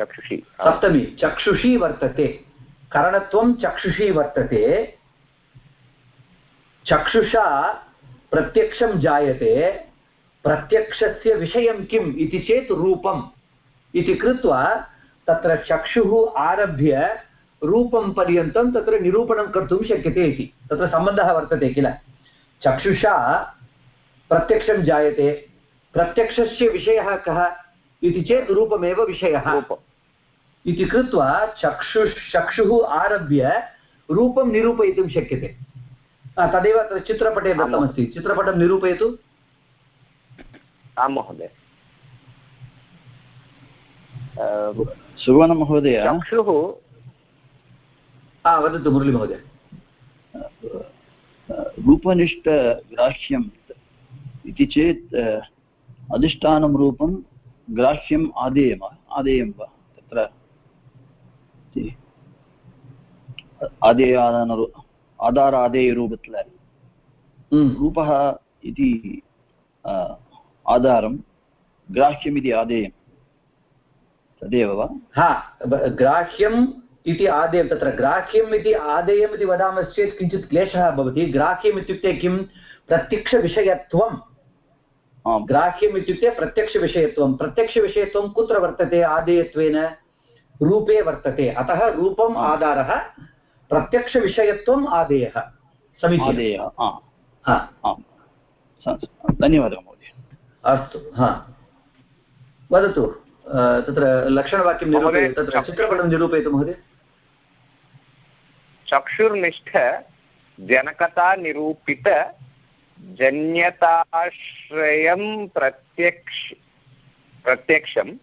चक्षुषे। सप्तमी, चक्षुषी वर्तते। करणत्वं चक्षुषी वर्तते। चक्षुषा प्रत्यक्षं जायते। प्रत्यक्षस्य विषयं किम् इति चेत् रूपम्। इति कृत्वा तत्र चक्षुः आरभ्य रूपं पर्यन्तं तत्र निरूपणं कर्तुं शक्यते इति। तत्र सम्बन्धः वर्तते किल? चक्षुषा प्रत्यक्षं जायते। प्रत्यक्षस्य विषयः कः? इति चेत् रूपमेव विषयः। इति कृत्वा चक्षु चक्षुः आरभ्य रूपं निरूपयितुं शक्यते। तदेव अत्र चित्रपटे दत्तमस्ति। चित्रपटं निरूपयतु। आं महोदय। सुवर्णमहोदय। चक्षुः हा वदतु मुरळीमहोदय रूपनिष्ठग्राह्यम् इति चेत् अधिष्ठानं रूपं ग्राह्यम् आदेयम आदेयं वा? तत्र आदेयादान आधारादेयरूपत्ल हम्म। रूपः इति आधारं ग्राह्यमिति आदेयं। तदेव वा? हा ग्राह्यम् इति आदेयं तत्र ग्राह्यम् इति आदेयम् इति वदामश्चेत् किञ्चित् क्लेशः भवति। ग्राह्यम् इत्युक्ते किं? प्रत्यक्षविषयत्वं ग्राह्यम् इत्युक्ते प्रत्यक्षविषयत्वं। प्रत्यक्षविषयत्वं कुत्र वर्तते? आदेयत्वेन रूपे वर्तते। अतः रूपम् आधारः प्रत्यक्षविषयत्वम् आदेयः। समीचीनम्। आदेयः हा। धन्यवादः महोदय। अस्तु हा। वदतु तत्र लक्षणवाक्यं निरूपय तत्र चित्रपटं निरूपयतु महोदय। चक्षुर्निष्ठ जनकता निरूपित जन्यताश्रयं प्रत्यक्ष प्रत्यक्षं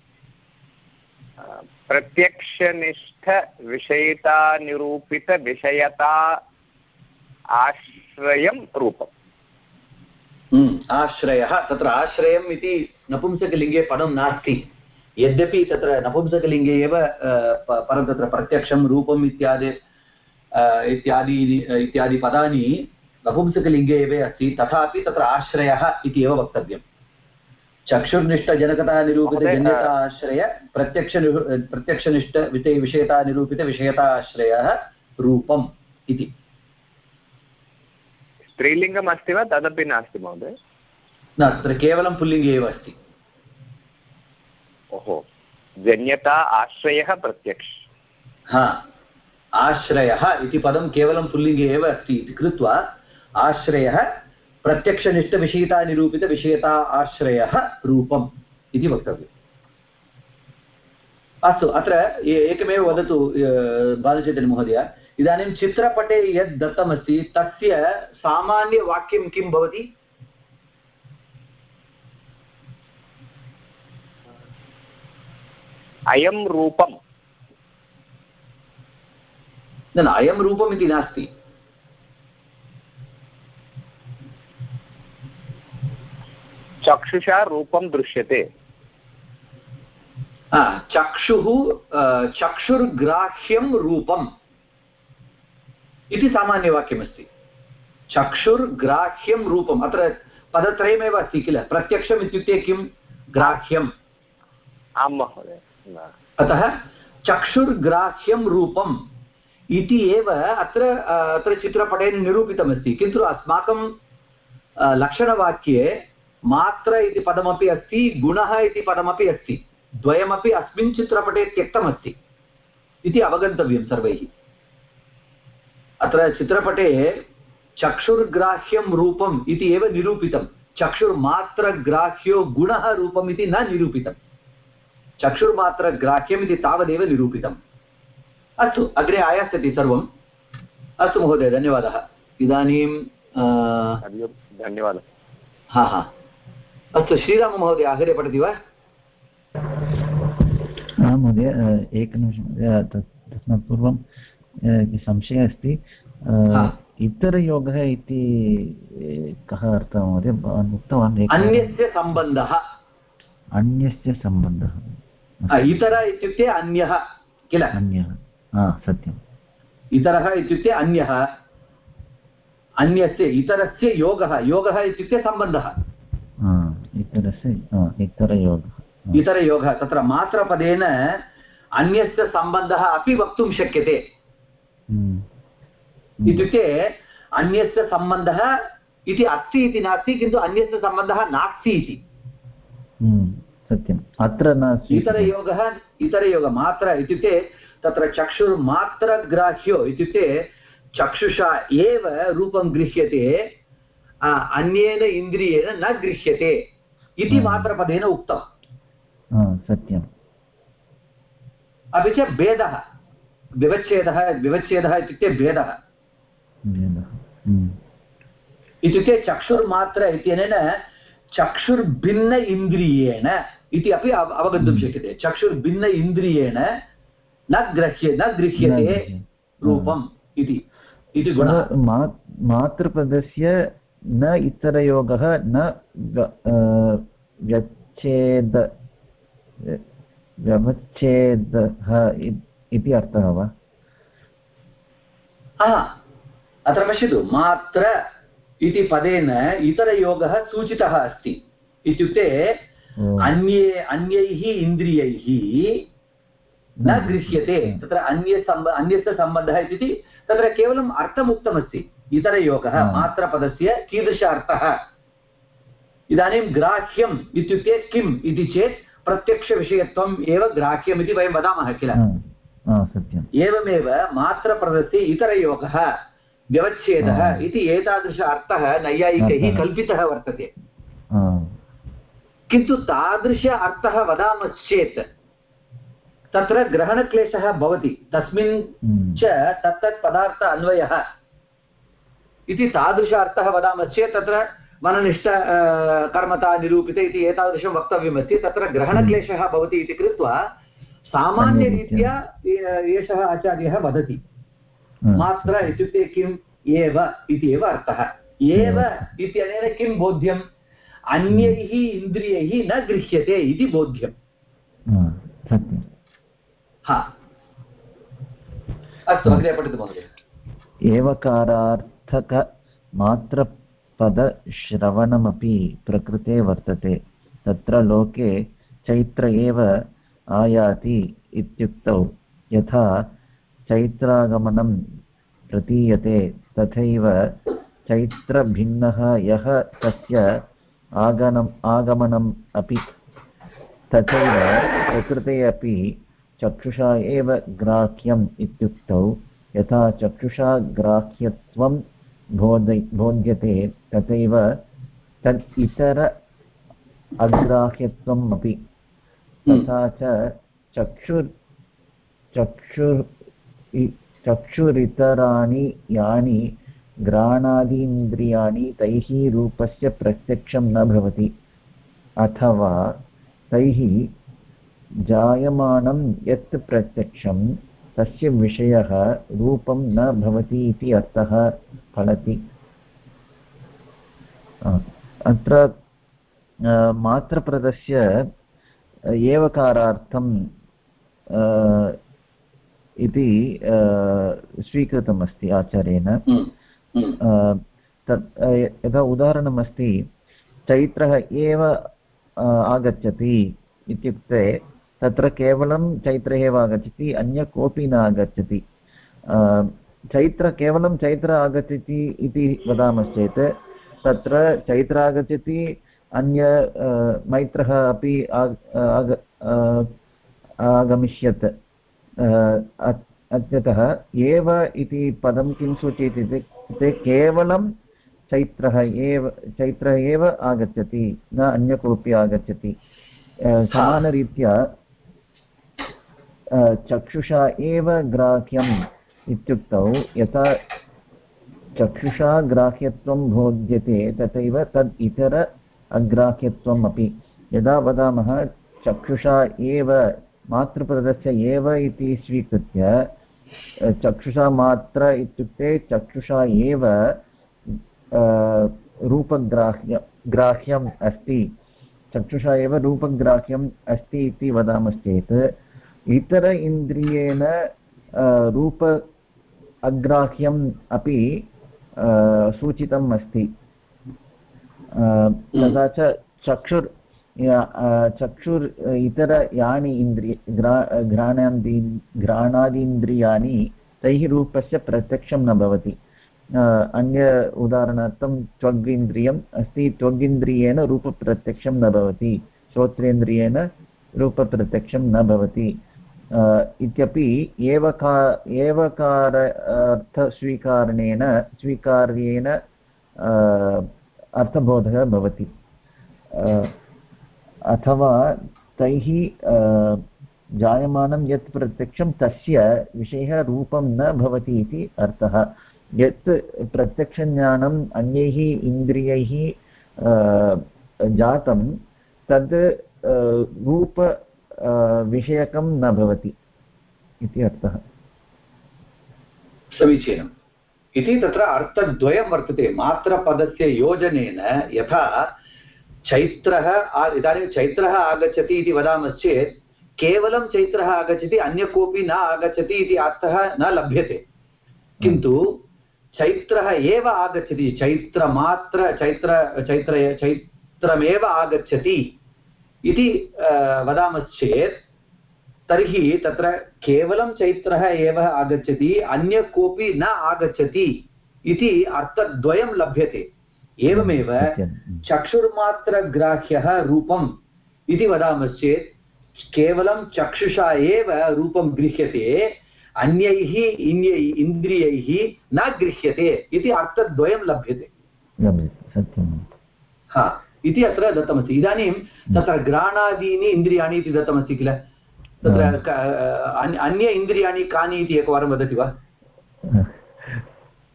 अ, प्रत्यक्षनिष्ठ विषयिता निरूपित विषयता आश्रयं रूपम्। हम्म, आश्रयः तत्र आश्रयम् इति नपुंसकलिङ्गे पदं नास्ति। यद्यपि तत्र नपुंसकलिङ्गे एव परं तत्र प्रत्यक्षं रूपम् इत्यादि अ, इत्यादि इत्यादि पदानि नपुंसकलिङ्गे एव अस्ति तथापि तत्र आश्रयः इति एव वक्तव्यं चक्षुर्निष्ठजनकता निरूपित महोदय, जन्यता आश्रय प्रत्यक्ष प्रत्यक्षनिष्ठ विषय विषयता आश्रयः रूपम् इति। स्त्रीलिङ्गम् अस्ति वा? तदपि नास्ति महोदय। न तत्र केवलं पुल्लिङ्गे एव अस्ति। ओहो। जन्यता आश्रयः प्रत्यक्ष। हा। आश्रयः इति पदं केवलं पुल्लिङ्गे एव अस्ति इति कृत्वा आश्रयः प्रत्यक्षनिष्ठविषयितानिरूपितविषयता आश्रयः रूपम् इति वक्तव्यम्। अस्तु अत्र एकमेव वदतु बालचैतन्यमहोदय इदानीं चित्रपटे यद् दत्तमस्ति तस्य सामान्यवाक्यं किं भवति? अयं रूपं न न अयं रूपम् इति नास्ति। चक्षुषा रूपं दृश्यते। चक्षुः चक्षुर्ग्राह्यं रूपम् इति सामान्यवाक्यमस्ति चक्षुर्ग्राह्यं रूपम् अत्र पदत्रयमेव अस्ति किल प्रत्यक्षम् इत्युक्ते किं ग्राह्यम् आं महोदय अतः चक्षुर्ग्राह्यं रूपम् इति एव अत्र अत्र चित्रपटे निरूपितमस्ति किन्तु अस्माकं लक्षणवाक्ये मात्र इति पदमपि अस्ति गुणः इति पदमपि अस्ति द्वयमपि अस्मिन् चित्रपटे त्यक्तमस्ति इति अवगन्तव्यं सर्वैः। अत्र चित्रपटे चक्षुर्ग्राह्यं रूपम् इति एव निरूपितं चक्षुर्मात्रग्राह्यो गुणः रूपम् इति न निरूपितम् चक्षुर्मात्रग्राह्यम् इति तावदेव निरूपितम् अस्तु अग्रे आयास्यति सर्वम् अस्तु महोदय धन्यवादः। इदानीं धन्यवादः। हा हा। अस्तु श्रीराममहोदय अग्रे पठति वा? आं महोदय एकनिमिषं तस्मात् पूर्वं संशयः अस्ति। इतरयोगः इति कः अर्थः महोदय? भवान् उक्तवान् अन्यस्य सम्बन्धः। अन्यस्य सम्बन्धः। इतर इत्युक्ते अन्यः किल? अन्यः। हा सत्यम्। इतरः इत्युक्ते अन्यः। अन्यस्य इतरस्य योगः। योगः इत्युक्ते सम्बन्धः। हा इतरस्य इतरयोगः हा। इतरयोगः तत्र मात्रपदेन अन्यस्य सम्बन्धः अपि वक्तुं शक्यते हम्म। इत्युक्ते अन्यस्य सम्बन्धः इति अस्ति इति नास्ति किन्तु अन्यस्य सम्बन्धः नास्ति इति हम्म, सत्यम् अत्र न स्वीकृतम्। इतरयोगः इतरयोगः मात्र इत्युक्ते तत्र चक्षुर्मात्रग्राह्यो इत्युक्ते चक्षुषा एव रूपं गृह्यते अन्येन इन्द्रियेण न गृह्यते इति हम्म। मात्रपदेन उक्तम् हा, सत्यम्। अपि च भेदः विवच्छेदः विवच्छेदः इत्युक्ते भेदः। हम्म। इत्युक्ते चक्षुर्मात्र इत्यनेन चक्षुर्भिन्न इन्द्रियेण इति अपि अवगन्तुं शक्यते। चक्षुर्भिन्न इन्द्रियेण न ग्रह्य न गृह्यते। रूपम् इति इति गुणः। मातृपदस्य न इतरयोगः न व्यच्छेद व्यवच्छेदः इति अर्थः वा? अत्र पश्यतु मात्र इति पदेन इतरयोगः सूचितः अस्ति। इत्युक्ते अन्ये अन्यैः इन्द्रियैः न गृह्यते। तत्र अन्य सम्ब अन्यस्य सम्बन्धः इति तत्र केवलम् अर्थमुक्तमस्ति। इतरयोगः हा। मात्रपदस्य कीदृश अर्थः इदानीं ग्राह्यम् इत्युक्ते किम् इति चेत् प्रत्यक्षविषयत्वम् एव ग्राह्यम् इति वयं वदामः किल? हा, हा, एवमेव मात्रपदस्य इतरयोगः व्यवच्छेदः। इति एतादृश अर्थः नैयायिकैः। कल्पितः वर्तते। किन्तु तादृश अर्थः वदामश्चेत् तत्र ग्रहणक्लेशः भवति। तस्मिन् च तत्तत् पदार्थ अन्वयः। इति तादृश अर्थः वदामश्चेत् तत्र मननिष्ठ कर्मता निरूपित इति एतादृशं वक्तव्यमस्ति। तत्र ग्रहणक्लेशः भवति इति कृत्वा सामान्यरीत्या एषः आचार्यः वदति। मात्र इत्युक्ते किम् एव इति एव अर्थः। एव इत्यनेन किं बोध्यम्? अन्यैः इन्द्रियैः न गृह्यते इति बोध्यम्। हा, अस्तु अग्रे पठतु महोदय। एवकारार्थकमात्रपदश्रवणमपि प्रकृते वर्तते। तत्र लोके चैत्र एव आयाति इत्युक्तौ। यथा चैत्रागमनं प्रतीयते, तथैव चैत्रभिन्नः यः तस्य आगमनम् आगमनम् अपि। तथैव प्रकृते अपि चक्षुषा एव ग्राह्यम् इत्युक्तौ। यथा चक्षुषा ग्राह्यत्वं बोधय बोध्यते तथैव तत् इतर अग्राह्यत्वम् अपि तथा च चक्षुर् चक्षुर् चक्षुरितराणि यानि घ्राणादीन्द्रियाणि तैः रूपस्य प्रत्यक्षं न भवति। अथवा तैः जायमानं यत् प्रत्यक्षं तस्य विषयः रूपं न भवति इति अर्थः फलति। अत्र मात्रप्रदस्य एवकारार्थं इति स्वीकृतमस्ति आचार्येण हम्म, हम्म, तत् यथा उदाहरणमस्ति चैत्रः एव आगच्छति इत्युक्ते तत्र केवलं चैत्रः एव आगच्छति अन्य कोऽपि न आगच्छति। चैत्र केवलं चैत्र आगच्छति इति वदामश्चेत् तत्र चैत्र आगच्छति अन्य मैत्रः अपि आगमिष्यत्। आ, अत्- अद्यतः एव इति पदं किं सूचयति इत्युक्ते केवलं चैत्रः एव चैत्रः एव आगच्छति न अन्य कोऽपि आगच्छति। समानरीत्या चक्षुषा एव ग्राह्यम् इत्युक्तौ यथा चक्षुषा ग्राह्यत्वं बोध्यते तथैव तद् इतर अग्राह्यत्वम् अपि यदा वदामः चक्षुषा एव मातृपदस्य एव इति स्वीकृत्य चक्षुषा मात्र इत्युक्ते चक्षुषा एव रूपग्राह्य, ग्राह्यम् अस्ति। चक्षुषा एव रूपग्राह्यम् अस्ति इति वदामश्चेत् इतर इन्द्रियेण रूप अग्राह्यम् अपि सूचितम् अस्ति। तथा च चक्षुर् चक्षुर् इतर यानि इन्द्रिय ग्रा घ्राणादि घ्राणादीन्द्रियाणि, तैः रूपस्य प्रत्यक्षं न भवति। अन्य उदाहरणार्थं त्वगिन्द्रियम् अस्ति त्वगिन्द्रियेण रूपप्रत्यक्षं न भवति, श्रोत्रेन्द्रियेण रूपप्रत्यक्षं न भवति। इत्यपि एवका, एवकार अर्थस्वीकारणेन स्वीकार्येण अर्थबोधः भवति। अथवा तैः जायमानं यत् प्रत्यक्षं तस्य विषयः रूपं न भवति इति अर्थः। यत् प्रत्यक्षज्ञानम् अन्यैः इन्द्रियैः जातं, तद् रूप विषयकं न भवति इति अर्थः। समीचीनम्। इति तत्र अर्थद्वयं वर्तते। मात्रपदस्य योजनेन यथा चैत्रः इदानीं चैत्रः आगच्छति इति वदामश्चेत्, केवलं चैत्रः आगच्छति, अन्य कोऽपि न आगच्छति इति अर्थः न लभ्यते। किन्तु चैत्रः एव आगच्छति, चैत्रमात्र, चैत्र चैत्र, चैत्रमेव आगच्छति। इति वदामश्चेत् तर्हि तत्र केवलं चैत्रः एव आगच्छति अन्य कोऽपि न आगच्छति इति अर्थद्वयं लभ्यते। एवमेव चक्षुर्मात्रग्राह्यः रूपम् इति वदामश्चेत् केवलं चक्षुषा एव रूपं गृह्यते अन्यैः इन्यै इन्द्रियैः न गृह्यते इति अर्थद्वयं लभ्यते। हा। इति अत्र दत्तमस्ति। इदानीं तत्र घ्राणादीनि इन्द्रियाणि इति दत्तमस्ति किल? तत्र अन्य इन्द्रियाणि कानि इति एकवारं वदति वा?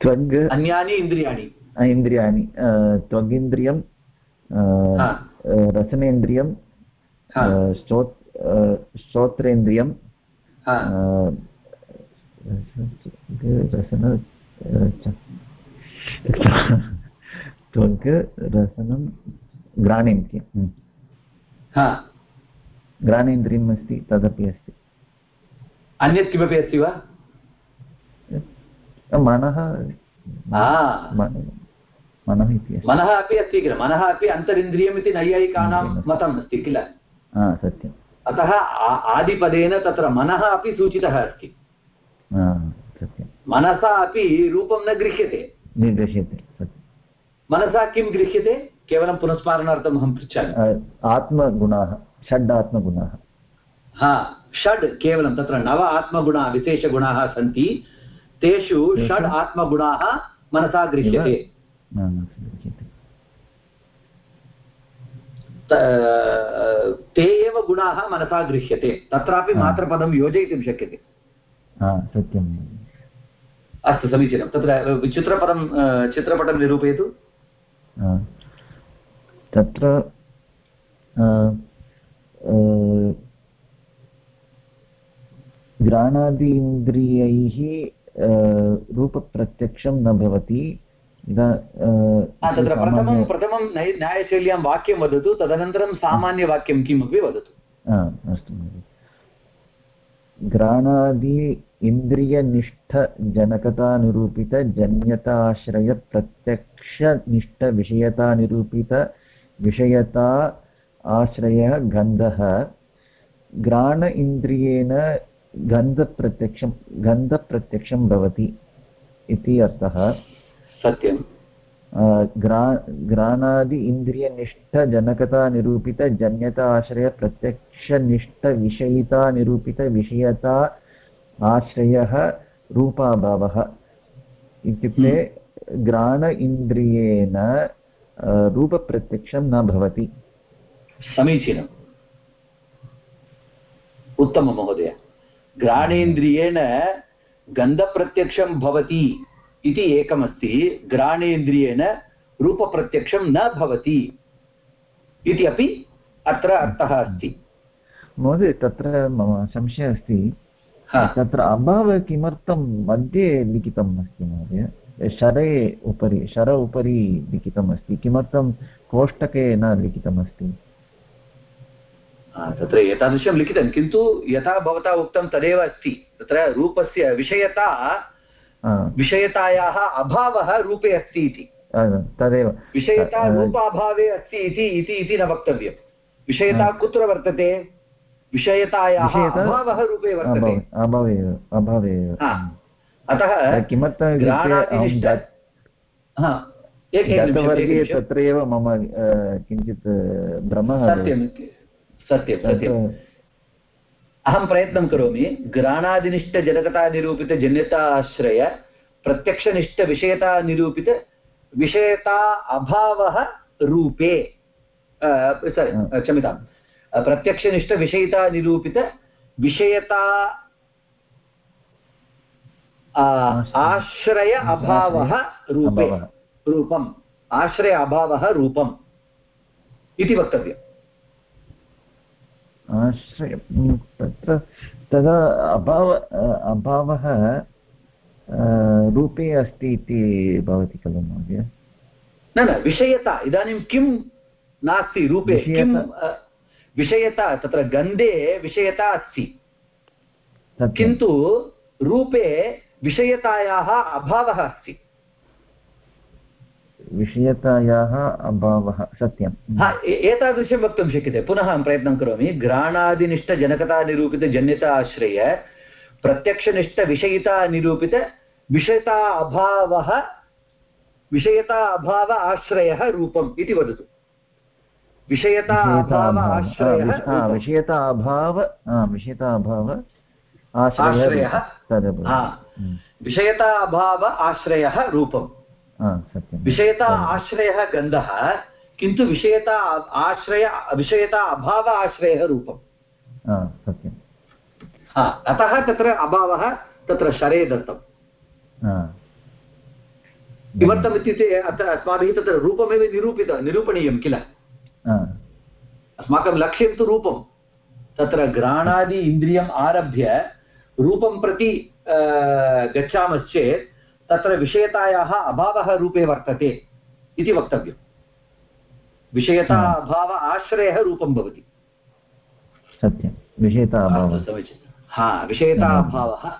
त्वग् अन्यानि इन्द्रियाणि। इन्द्रियाणि। त्वगिन्द्रियं रसनेन्द्रियं श्रोत्रेन्द्रियं रसन त्वग् रसनं घ्राणेन्द्रियं घ्राणेन्द्रियम् अस्ति तदपि अस्ति। अन्यत् किमपि अस्ति वा? मनः मनः इति मनः अपि अस्ति किल? मनः अपि अन्तरिन्द्रियम् इति नैयायिकानां मतम् अस्ति किल? सत्यम्। अतः आदिपदेन तत्र मनः अपि सूचितः अस्ति। मनसा अपि रूपं न गृह्यते। न गृह्यते मनसा किं गृह्यते? केवलं पुनस्मारणार्थम् अहं पृच्छामि। आत्मगुणाः षड् आत्मगुणाः। हा षड् केवलं तत्र नव आत्मगुणाः विशेषगुणाः सन्ति। तेषु षड् आत्मगुणाः मनसा गृह्यते ते एव गुणाः मनसा गृह्यते तत्रापि मात्रपदं योजयितुं शक्यते। सत्यम् अस्तु समीचीनं। तत्र चित्रपटं चित्रपटं निरूपयतु। तत्र घ्राणादीन्द्रियैः रूपप्रत्यक्षं न भवति। तत्र प्रथमं प्रथमं न्यायशैल्यां वाक्यं वदतु तदनन्तरं सामान्यवाक्यं किमपि वदतु। अस्तु घ्राणादि इन्द्रियनिष्ठजनकतानिरूपितजन्यताश्रयप्रत्यक्षनिष्ठविषयतानिरूपितविषयता आश्रयः गन्धः। घ्राण इन्द्रियेण गन्धप्रत्यक्षं गन्धप्रत्यक्षं भवति इति अर्थः। सत्यं। ग्रा घ्राणादि इन्द्रियनिष्ठजनकतानिरूपितजन्यता आश्रयप्रत्यक्षनिष्ठविषयितानिरूपितविषयता आश्रयः रूपाभावः। इत्युक्ते घ्राण इन्द्रियेण रूपप्रत्यक्षं न भवति। समीचीनम् उत्तमं महोदय। घ्राणेन्द्रियेण गन्धप्रत्यक्षं भवति इति एकमस्ति। घ्राणेन्द्रियेण रूपप्रत्यक्षं न भवति इति अपि अत्र अर्थः अस्ति। महोदय तत्र मम संशयः अस्ति। तत्र अभावः किमर्थं मध्ये लिखितम् अस्ति महोदय? शरे उपरि शर उपरि लिखितम् अस्ति किमर्थं कोष्टके न लिखितमस्ति तत्र एतादृशं लिखितं किन्तु यथा भवता उक्तं तदेव अस्ति तत्र रूपस्य विषयता विषयतायाः अभावः रूपे अस्ति इति. तदेव विषयता रूपाभावे अस्ति इति इति न वक्तव्यं विषयता कुत्र वर्तते विषयतायाः अभावः रूपे वर्तते अभावे अभावे अतः किमर्थं गतवर्गे तत्रैव मम किञ्चित् भ्रमः सत्यं सत्यं सत्यम् अहं प्रयत्नं करोमि घ्राणादिनिष्ठजनकतानिरूपितजन्यताश्रय प्रत्यक्षनिष्ठविषयतानिरूपित विषयता अभावः रूपे सारि क्षम्यतां प्रत्यक्षनिष्ठविषयितानिरूपित विषयता आ, आश्रय अभावः रूपे। रूपम्। आश्रय अभावः रूपम्। इति वक्तव्यम्। आश्रय तत्र तदा अभाव अभावः रूपे अस्ति इति भवति खलु महोदय? न न विषयता। इदानीं किं नास्ति? रूपे किं विषयता? तत्र गन्धे विषयता अस्ति। किन्तु रूपे विषयतायाः अभावः अस्ति। विषयतायाः अभावः सत्यं हा एतादृशं वक्तुं शक्यते। पुनः अहं प्रयत्नं करोमि। घ्राणादिनिष्ठजनकतानिरूपितजन्यता आश्रय प्रत्यक्षनिष्ठविषयितानिरूपित विषयता अभावः विषयता अभाव आश्रयः रूपम् इति वदतु। विषयता अभाव आश्रयः विषयता अभाव विषयता अभाव आश्रयः हम्म, विषयता अभाव आश्रयः रूपम्। विषयता आश्रयः गन्धः किन्तु विषयता आश्रय विषयता अभाव आश्रयः रूपम्। सत्यं अतः तत्र अभावः तत्र शरे दत्तम्। किमर्थम् इत्युक्ते अत्र अस्माभिः तत्र रूपमेव निरूपित निरूपणीयं किल? अस्माकं लक्ष्यं तु रूपं तत्र घ्राणादि इन्द्रियम् आरभ्य रूपं प्रति गच्छामश्चेत् तत्र विषयतायाः अभावः रूपे वर्तते इति वक्तव्यं विषयता। अभाव आश्रयः रूपं भवति। सत्यं। विषयता अभावः। समीचीनं। हा विषयता अभावः।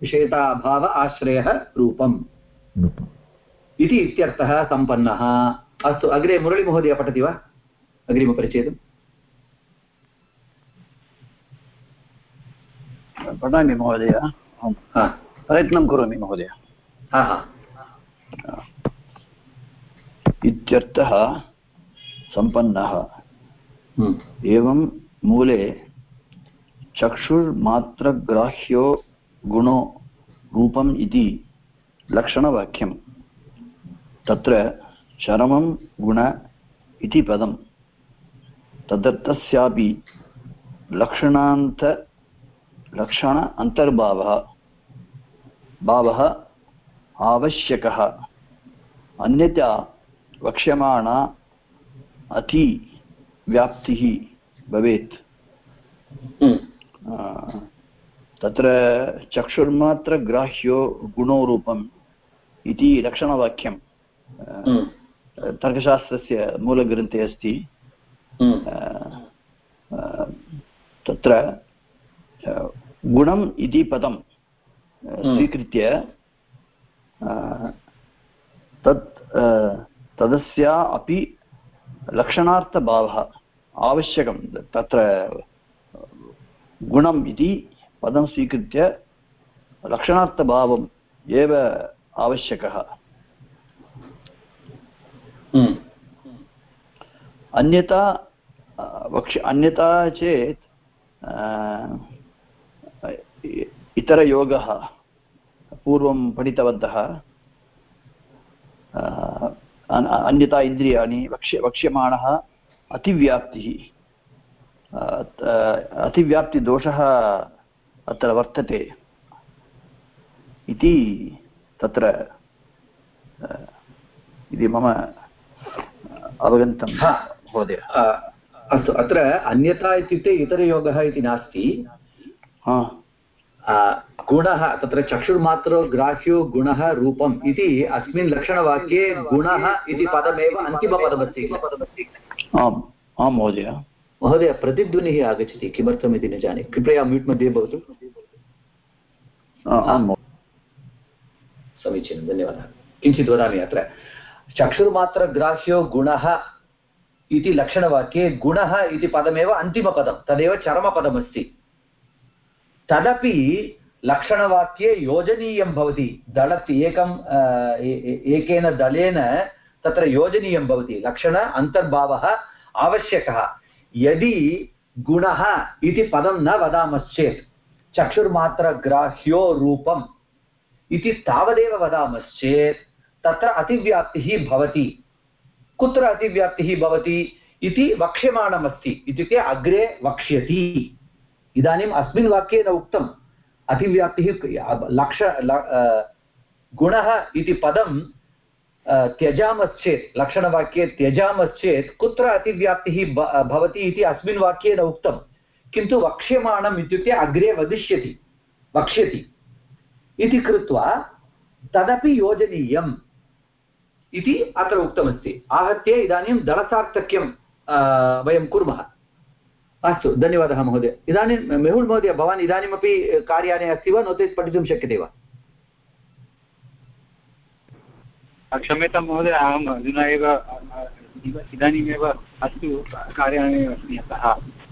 विषयता अभाव आश्रयः रूपम्। रूपम्। इति इत्यर्थः सम्पन्नः। अस्तु अग्रे मुरळीमहोदय पठति वा? अग्रिमपरिच्छेदम् पठामि महोदय। प्रयत्नं करोमि महोदय। इत्यर्थः सम्पन्नः। हम्म, एवं मूले चक्षुर्मात्रग्राह्यो गुणो रूपम् इति लक्षणवाक्यं। तत्र चरमं गुण इति पदं तदर्थस्यापि लक्षणान्त लक्षण अन्तर्भावः भावः आवश्यकः। अन्यथा वक्ष्यमाणा अतिव्याप्तिः भवेत्। हम्म, तत्र चक्षुर्मात्रग्राह्यो गुणोरूपम् इति लक्षणवाक्यं हम्म, तर्कशास्त्रस्य मूलग्रन्थे अस्ति। हम्म, तत्र गुणम् इति पदं आ, स्वीकृत्य तत् तदस्य अपि लक्षणार्थभावः आवश्यकं तत्र गुणम् इति पदं स्वीकृत्य लक्षणार्थभावम् एव आवश्यकः। हम्म, अन्यथा वक्ष अन्यथा चेत् इतरयोगः पूर्वं पठितवन्तः अन्यथा इन्द्रियाणि वक्ष्य वक्ष्यमाणः अतिव्याप्तिः अतिव्याप्तिदोषः अत्र वर्तते इति तत्र इति मम अवगन्तं महोदय अस्तु अत्र अन्यथा इत्युक्ते इतरयोगः इति नास्ति। गुणः तत्र चक्षुर्मात्रो ग्राह्यो गुणः रूपम् इति अस्मिन् लक्षणवाक्ये गुणः इति पदमेव अन्तिमपदमस्ति आम् आं महोदय। महोदय प्रतिध्वनिः आगच्छति किमर्थमिति न जाने। कृपया म्यूट् मध्ये भवतु। समीचीनं धन्यवादः। किञ्चित् वदामि अत्र। चक्षुर्मात्रग्राह्यो गुणः इति लक्षणवाक्ये गुणः इति पदमेव अन्तिमपदं तदेव चरमपदमस्ति। तदपि लक्षणवाक्ये योजनीयं भवति। दलत् एकं एकेन दलेन तत्र योजनीयं भवति। लक्षण, अन्तर्भावः आवश्यकः। यदि गुणः इति पदं न वदामश्चेत् चक्षुर्मात्रग्राह्यो रूपम् इति तावदेव वदामश्चेत्, तत्र अतिव्याप्तिः भवति। कुत्र अतिव्याप्तिः भवति इति वक्ष्यमाणमस्ति। इत्युक्ते अग्रे वक्ष्यति। इदानीम् अस्मिन् वाक्ये न उक्तम्। अतिव्याप्तिः लक्ष गुणः इति पदं त्यजामश्चेत्। लक्षणवाक्ये त्यजामश्चेत् कुत्र अतिव्याप्तिः भवति इति अस्मिन् वाक्ये उक्तं किन्तु वक्ष्यमाणम् इत्युक्ते अग्रे वदिष्यति। वक्ष्यति। इति कृत्वा तदपि योजनीयम् इति अत्र उक्तमस्ति। आहत्य इदानीं दलसार्थक्यं वयं कुर्मः। अस्तु धन्यवादः महोदय. इदानीं मेहुल् महोदय भवान् इदानीमपि कार्याने अस्ति वा? नो चेत् पठितुं शक्यते वा? क्षम्यतां महोदय अहम् अधुना एव इदानीमेव अस्तु कार्यालये अस्मि अतः।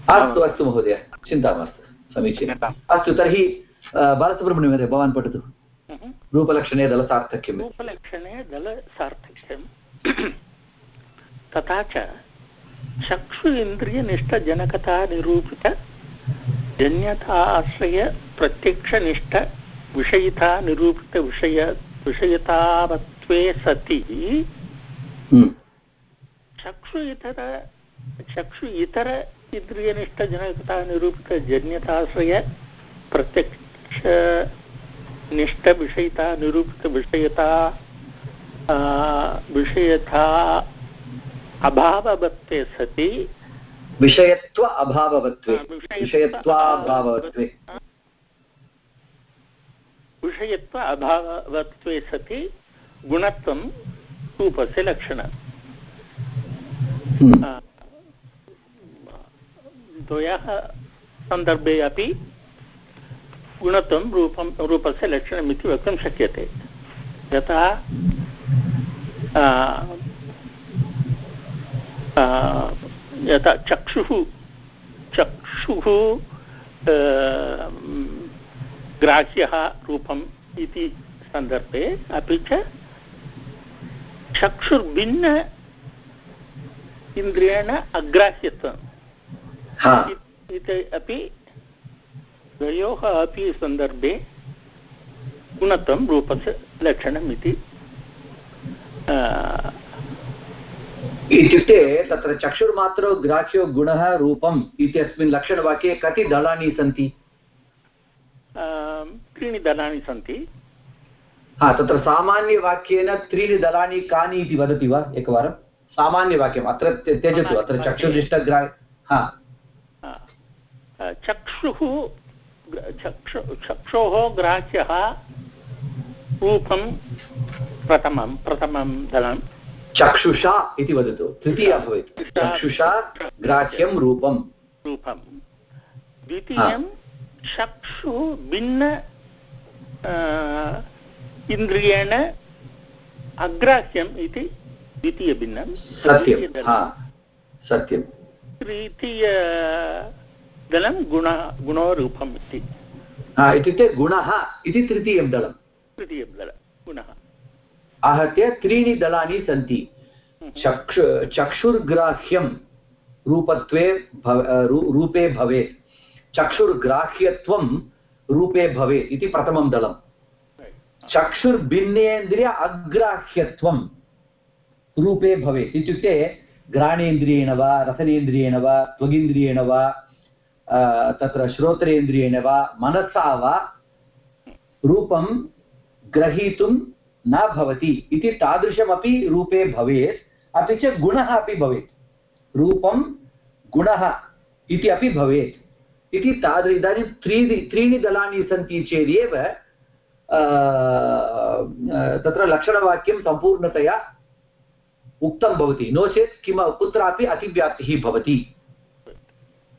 अस्तु अस्तु महोदय चिन्ता मास्तु समीचीनम्। अस्तु तर्हि बालसुब्रह्मण्य महोदय भवान् पठतु। रूपलक्षणे दलसार्थक्यं रूपलक्षणे दलसार्थक्यं तथा च चक्षु इन्द्रियनिष्ठजनकता निरूपित जन्यताश्रय प्रत्यक्षनिष्ठ विषयिता निरूपित विषय विषयतावत्वे सति हम्म। चक्षु इतर चक्षु इतर इन्द्रियनिष्ठजनकता निरूपितजन्यताश्रय प्रत्यक्ष निष्ठविषयिता निरूपितविषयता विषयता अभाववत्ते सति। विषयत्व अभाववत्वे विषयत्वाभाववत्वे विषयत्व अभावत्वे सति गुणत्वं रूपस्य लक्षणं। हम्म। द्वयः सन्दर्भे अपि गुणत्वं रूपं रूपस्य लक्षणमिति वक्तुं शक्यते। यथा आ, यथा चक्षुः चक्षुः ग्राह्यः रूपम् इति सन्दर्भे अपि च चक्षुर्भिन्न इन्द्रियेण अग्राह्यत्वम् हा इति अपि द्वयोः अपि सन्दर्भे गुणत्वं रूपस्य लक्षणम् इति इत्युक्ते तत्र चक्षुर्मात्रो ग्राह्यो गुणः रूपम् इत्यस्मिन् लक्षणवाक्ये कति दलानि सन्ति? त्रीणि दलानि सन्ति। हा तत्र सामान्यवाक्येन त्रीणि दलानि कानि इति वदति वा एकवारं? सामान्यवाक्यम् अत्र त्यजतु अत्र चक्षुर्निष्ठग्रा हा। चक्षुः चक्षु चक्षोः ग्राह्यः रूपं प्रथमं प्रथमं दलं चक्षुषा इति वदतु तृतीया भवेत्। चक्षुषा ग्राह्यं रूपं रूपं द्वितीयं चक्षुः भिन्न इन्द्रियेण अग्राह्यम् इति द्वितीयभिन्नं। सत्यं सत्यं। तृतीयदलं गुण गुणोरूपम् इति। इत्युक्ते गुणः इति तृतीयं दलं तृतीयं दलं गुणः। आहत्य त्रीणि दलानि सन्ति। चक्षु चक्षुर्ग्राह्यं रूपत्वे भव रू- रूपे भवेत्। चक्षुर्ग्राह्यत्वं रूपे भवेत् इति प्रथमं दलं। चक्षुर्भिन्नेन्द्रिय अग्राह्यत्वं रूपे भवेत् इत्युक्ते घ्राणेन्द्रियेण वा रसनेन्द्रियेण वा त्वगिन्द्रियेण वा तत्र श्रोत्रेन्द्रियेण वा मनसा वा रूपं ग्रहीतुं न भवति इति तादृशमपि रूपे भवेत्, अपि च गुणः अपि भवेत्। रूपं गुणः इति अपि भवेत्। इति तादृ, इदानीं त्रीणि त्रीणि दलानि सन्ति चेदेव तत्र लक्षणवाक्यं सम्पूर्णतया उक्तं भवति। नो चेत् किम, कुत्रापि अतिव्याप्तिः भवति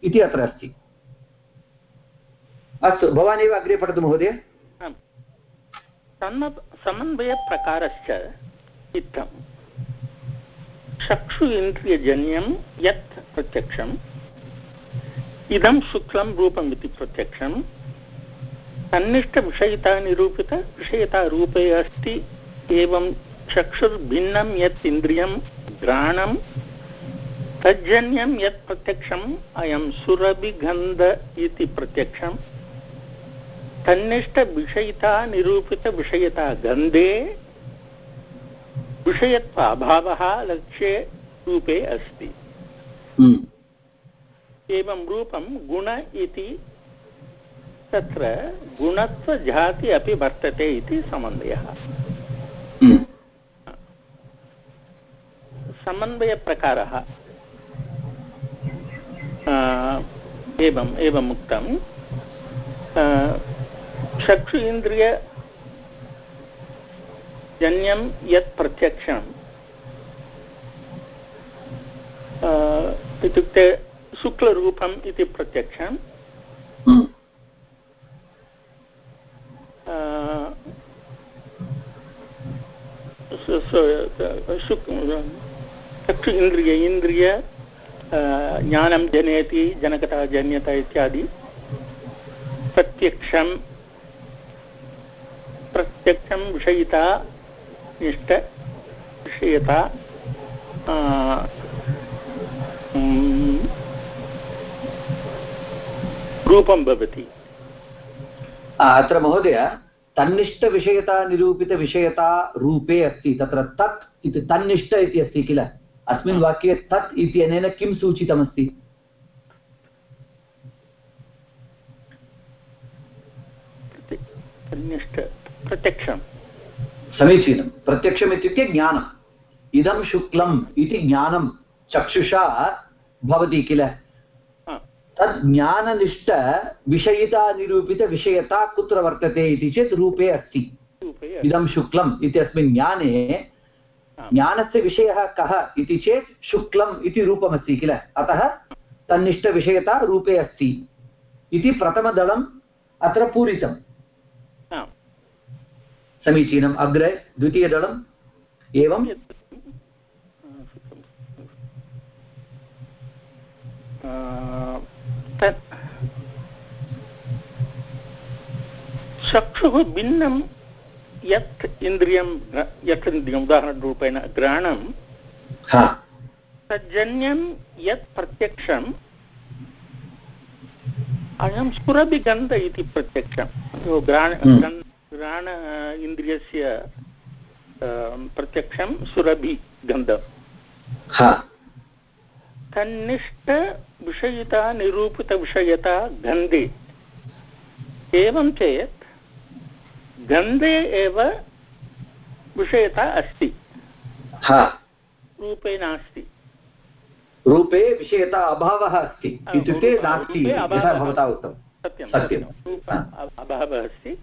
इति अत्र अस्ति। अस्तु भवान् एव अग्रे पठतु महोदय। समन्वयप्रकारश्च इत्थं चक्षु इन्द्रियजन्यं यत् प्रत्यक्षम्, इदं शुक्लं रूपम् इति प्रत्यक्षं सन्निष्ठविषयिता निरूपित विषयतारूपे अस्ति, एवं चक्षुर्भिन्नं यत् इन्द्रियं घ्राणं, तज्जन्यं यत् प्रत्यक्षम्, अयं सुरभिगन्ध इति प्रत्यक्षं तन्निष्ठविषयिता निरूपितविषयता गन्धे विषयत्व अभावः लक्ष्ये रूपे अस्ति। हम्म, एवं रूपं गुण इति तत्र गुणत्वजाति अपि वर्तते इति समन्वयः। हम्म, समन्वयप्रकारः। एवम् एवम् उक्तं चक्षु इन्द्रियजन्यं यत् प्रत्यक्षं आ, इत्युक्ते शुक्लरूपम् इति प्रत्यक्षं आ, स- स- शुक् चक्षु इन्द्रिय इन्द्रिय ज्ञानं जनयति जनकता जन्यता इत्यादि। प्रत्यक्षं प्रत्यक्षं विषयिता निष्ठ विषयता रूपं भवति। अत्र महोदय तन्निष्ठविषयता निरूपितविषयता रूपे अस्ति। तत्र तत् इति तन्निष्ठ इति अस्ति किल? अस्मिन् वाक्ये तत् इत्यनेन किं सूचितमस्ति? प्रति- निष्ठ प्रत्यक्षं समीचीनं। प्रत्यक्षम् इत्युक्ते ज्ञानम्। इदं शुक्लम् इति ज्ञानं चक्षुषा भवति किल? तत् ज्ञाननिष्ठविषयितानिरूपितविषयता कुत्र वर्तते इति चेत् रूपे अस्ति। इदं शुक्लम् इत्यस्मिन् ज्ञाने ज्ञानस्य विषयः कः इति चेत् शुक्लम् इति रूपमस्ति किल? अतः तन्निष्ठविषयता रूपे अस्ति। इति प्रथमदलम् अत्र पूरितम्। समीचीनम् अग्रे द्वितीयदलम् एवं चक्षुः भिन्नं यत् इन्द्रियं यत् इन्द्रियम् उदाहरणरूपेण ग्रहणं तज्जन्यं यत् प्रत्यक्षम् अयं सुरभिगन्ध इति प्रत्यक्षं यो घ्राण घ्राण इन्द्रियस्य प्रत्यक्षं सुरभिगन्धं हा। तन्निष्ठविषयिता निरूपितविषयता गन्धे। एवं चेत् गन्धे एव विषयता अस्ति। हा। रूपे नास्ति। रूपे विषयता अभावः अस्ति। इत्युक्ते नास्ति। भवता उक्तं। सत्यं सत्यं। सत्यं। रूप अभावः अस्ति।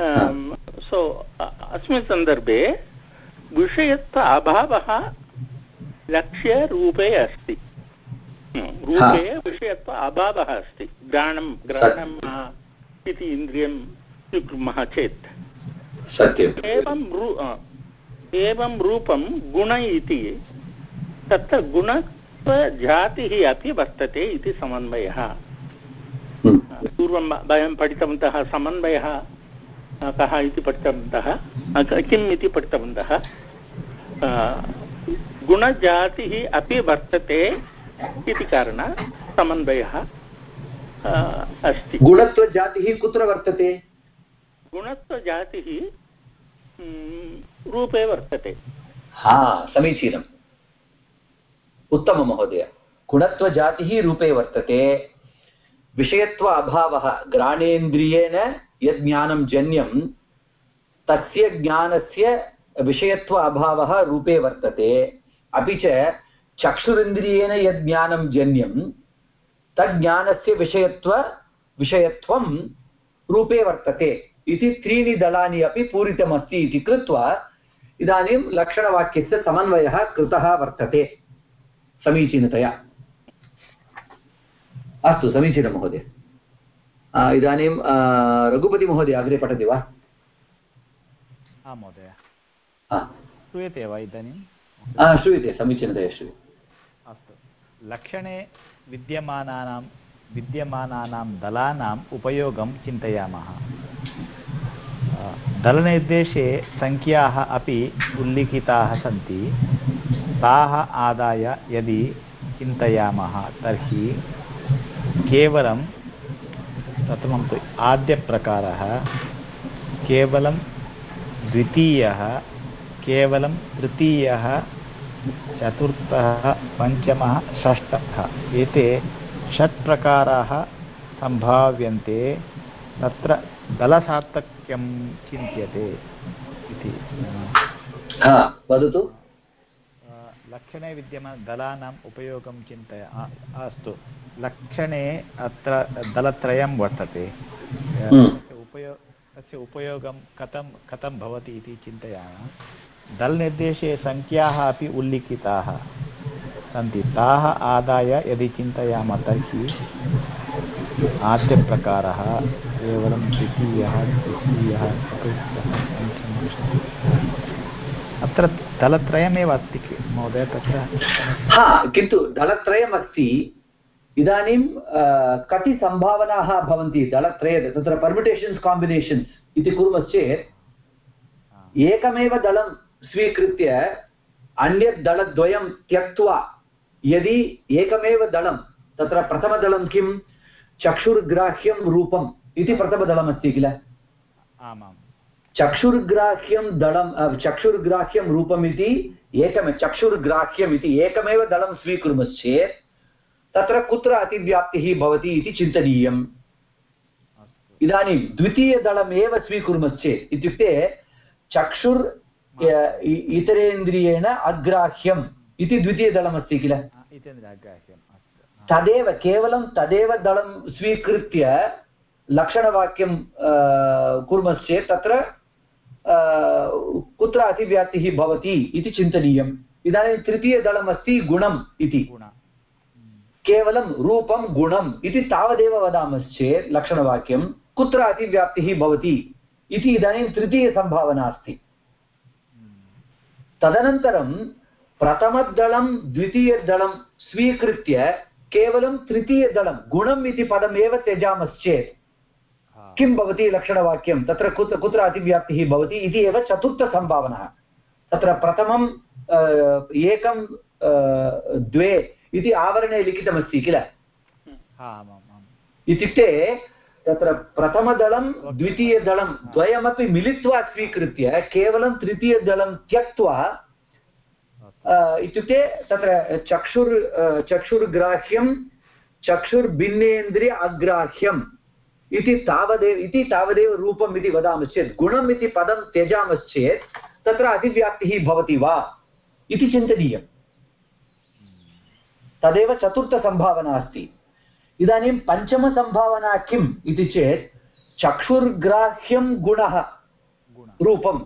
सो अस्मिन् सन्दर्भे विषयत्व अभावः लक्ष्यरूपे अस्ति. हम्म, रूपे विषयत्व अभावः अस्ति. ग्रहणं ग्रहणम् इति इन्द्रियं स्वीकुर्मः चेत्. एवं रू एवं रूपं गुण इति तत्र गुणत्वजातिः अपि वर्तते इति समन्वयः. हम्म। पूर्वं वयं पठितवन्तः समन्वयः कः इति पठितवन्तः। किम् इति पठितवन्तः? गुणजातिः अपि वर्तते इति कारणात् समन्वयः अस्ति। गुणत्वजातिः कुत्र वर्तते? गुणत्वजातिः रूपे वर्तते। हा समीचीनम्। उत्तमं महोदय गुणत्वजातिः रूपे वर्तते। विषयत्व अभावः घ्राणेन्द्रियेण यद् ज्ञानं जन्यं, तस्य ज्ञानस्य विषयत्व अभावः रूपे वर्तते। अपि च चक्षुरिन्द्रियेण यद् ज्ञानं जन्यं, तज्ज्ञानस्य विषयत्व, विषयत्वं रूपे वर्तते। इति त्रीणि दलानि अपि पूरितमस्ति इति कृत्वा इदानीं लक्षणवाक्यस्य समन्वयः कृतः वर्तते समीचीनतया। अस्तु, समीचीनं महोदय। इदानीं रघुपतिमहोदय अग्रे पठति वा? आं महोदय। श्रूयते वा इदानीं? आ, श्रूयते समीचीनतया श्रूयते। अस्तु। लक्षणे विद्यमानानां विद्यमानानां दलानाम् उपयोगं चिन्तयामः। दलनिर्देशे सङ्ख्याः अपि उल्लिखिताः सन्ति। ताः आदाय यदि चिन्तयामः तर्हि केवलं प्रथमं तु आद्यप्रकारः, केवलं द्वितीयः, केवलं तृतीयः, चतुर्थः, पञ्चमः, षष्ठः एते षट् प्रकाराः सम्भाव्यन्ते, तत्र दलसार्थक्यं चिन्त्यते इति। वदतु। लक्षणे विद्यमानदलानाम् उपयोगं चिन्तय। अस्तु। लक्षणे अत्र दलत्रयं वर्तते। हम्म। उपयो तस्य उपयोगं कथं कथं भवति इति चिन्तयामः। दल्निर्देशे सङ्ख्याः अपि उल्लिखिताः सन्ति। ताः आदाय यदि चिन्तयामः तर्हि आद्यप्रकारः केवलं द्वितीयः तृतीयः चतुर्थः पञ्चमः अत्र दलत्रयमेव अस्ति महोदय तत्र? हा किन्तु दलत्रयमस्ति। इदानीं अ, कति सम्भावनाः भवन्ति दलत्रये तत्र पर्मिटेशन्स् काम्बिनेशन्स् इति कुर्मश्चेत् एकमेव दलं स्वीकृत्य अन्यत् दलद्वयं त्यक्त्वा यदि एकमेव दलं तत्र प्रथमदलं किं? चक्षुर्ग्राह्यं रूपम् इति प्रथमदलमस्ति किल? आमां चक्षुर्ग्राह्यं दलं चक्षुर्ग्राह्यं रूपमिति एकमे चक्षुर्ग्राह्यम् इति एकमेव दलं स्वीकुर्मश्चेत् तत्र कुत्र अतिव्याप्तिः भवति इति चिन्तनीयम्। इदानीं द्वितीयदलमेव स्वीकुर्मश्चेत् इत्युक्ते चक्षुर् इतरेन्द्रियेण अग्राह्यम् इति द्वितीयदलमस्ति किल? तदेव केवलं तदेव दलं स्वीकृत्य लक्षणवाक्यं कुर्मश्चेत् तत्र कुत्र अतिव्याप्तिः भवति इति चिन्तनीयम्। इदानीं तृतीयदलमस्ति गुणम् इति। केवलं रूपं गुणम् इति तावदेव वदामश्चेत् लक्षणवाक्यं कुत्र अतिव्याप्तिः भवति इति इदानीं तृतीयसम्भावना अस्ति। तदनन्तरं प्रथमदलं द्वितीयदलं स्वीकृत्य केवलं तृतीयदलं गुणम् इति पदमेव त्यजामश्चेत्। किं भवति लक्षणवाक्यं? तत्र कुत्र कुत्र अतिव्याप्तिः भवति इति एव चतुर्थसम्भावना। तत्र प्रथमं एकं द्वे इति आवरणे लिखितमस्ति किल? इत्युक्ते तत्र प्रथमदलं द्वितीयदलं द्वयमपि मिलित्वा स्वीकृत्य केवलं तृतीयदलं त्यक्त्वा इत्युक्ते तत्र चक्षुर् चक्षुर्ग्राह्यं चक्षुर्भिन्नेन्द्रिय अग्राह्यम् इति तावदेव इति तावदेव रूपम् इति वदामश्चेत् गुणम् इति पदं त्यजामश्चेत् तत्र अतिव्याप्तिः भवति वा इति चिन्तनीयम्। तदेव चतुर्थसम्भावना अस्ति। इदानीं पञ्चमसम्भावना किम् इति चेत् चक्षुर्ग्राह्यं गुणः गुण। रूपं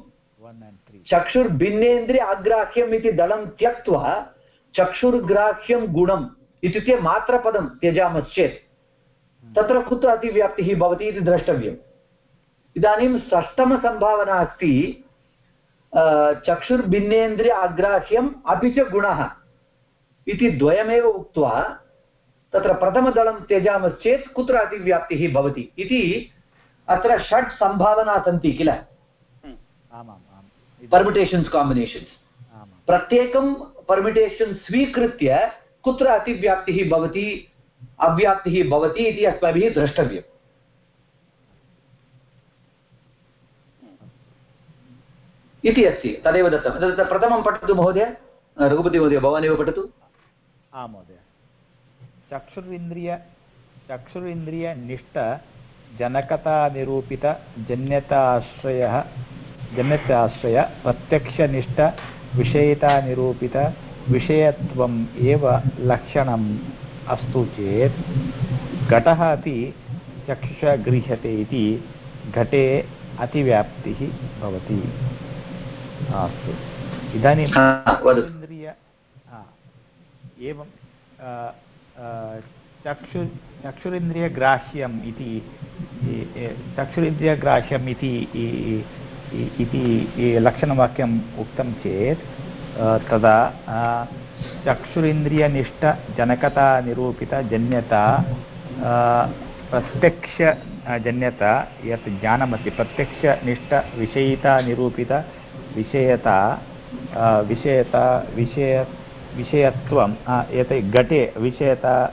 चक्षुर्भिन्नेन्द्रिय अग्राह्यम् इति दलं त्यक्त्वा चक्षुर्ग्राह्यं गुणम् इत्युक्ते मात्रपदं त्यजामश्चेत्। तत्र कुत्र अतिव्याप्तिः भवति इति द्रष्टव्यम्। इदानीं षष्टमसम्भावना अस्ति चक्षुर्भिन्नेन्द्रिय अग्राह्यम् अपि च गुणः इति द्वयमेव उक्त्वा तत्र प्रथमदलं त्यजामश्चेत् कुत्र अतिव्याप्तिः भवति इति अत्र षट् सम्भावना सन्ति किल? पर्मिटेशन्स् काम्बिनेशन्स् प्रत्येकं पर्मिटेशन् स्वीकृत्य कुत्र अतिव्याप्तिः भवति अव्याप्तिः भवति इति अस्माभिः द्रष्टव्यम्। इति अस्ति, तदेव दत्तं तत्र प्रथमं पठतु महोदय। रघुपतिमहोदय भवानेव पठतु। आं महोदय। चक्षुरिन्द्रिय चक्षुरिन्द्रियनिष्ठ जन्यताश्रय, प्रत्यक्षनिष्ठ, विषयितानिरूपित, विषयत्वम् एव लक्षणम्। अस्तु चेत् घटः अपि चक्षुषा गृह्यते इति घटे अतिव्याप्तिः भवति। अस्तु। इदानीं इन्द्रिय एवं चक्षु चक्षुरिन्द्रियग्राह्यम् इति चक्षुरिन्द्रियग्राह्यम् इति इति लक्षणवाक्यम् उक्तं चेत् अ, तदा अ, चक्षुरिन्द्रियनिष्ठजनकतानिरूपितजन्यता अ, प्रत्यक्षजन्यता यत् ज्ञानमस्ति। प्रत्यक्षनिष्ठविषयितानिरूपितविषयता अ, विषयता विषय विषयत्वं एते घटे विषयता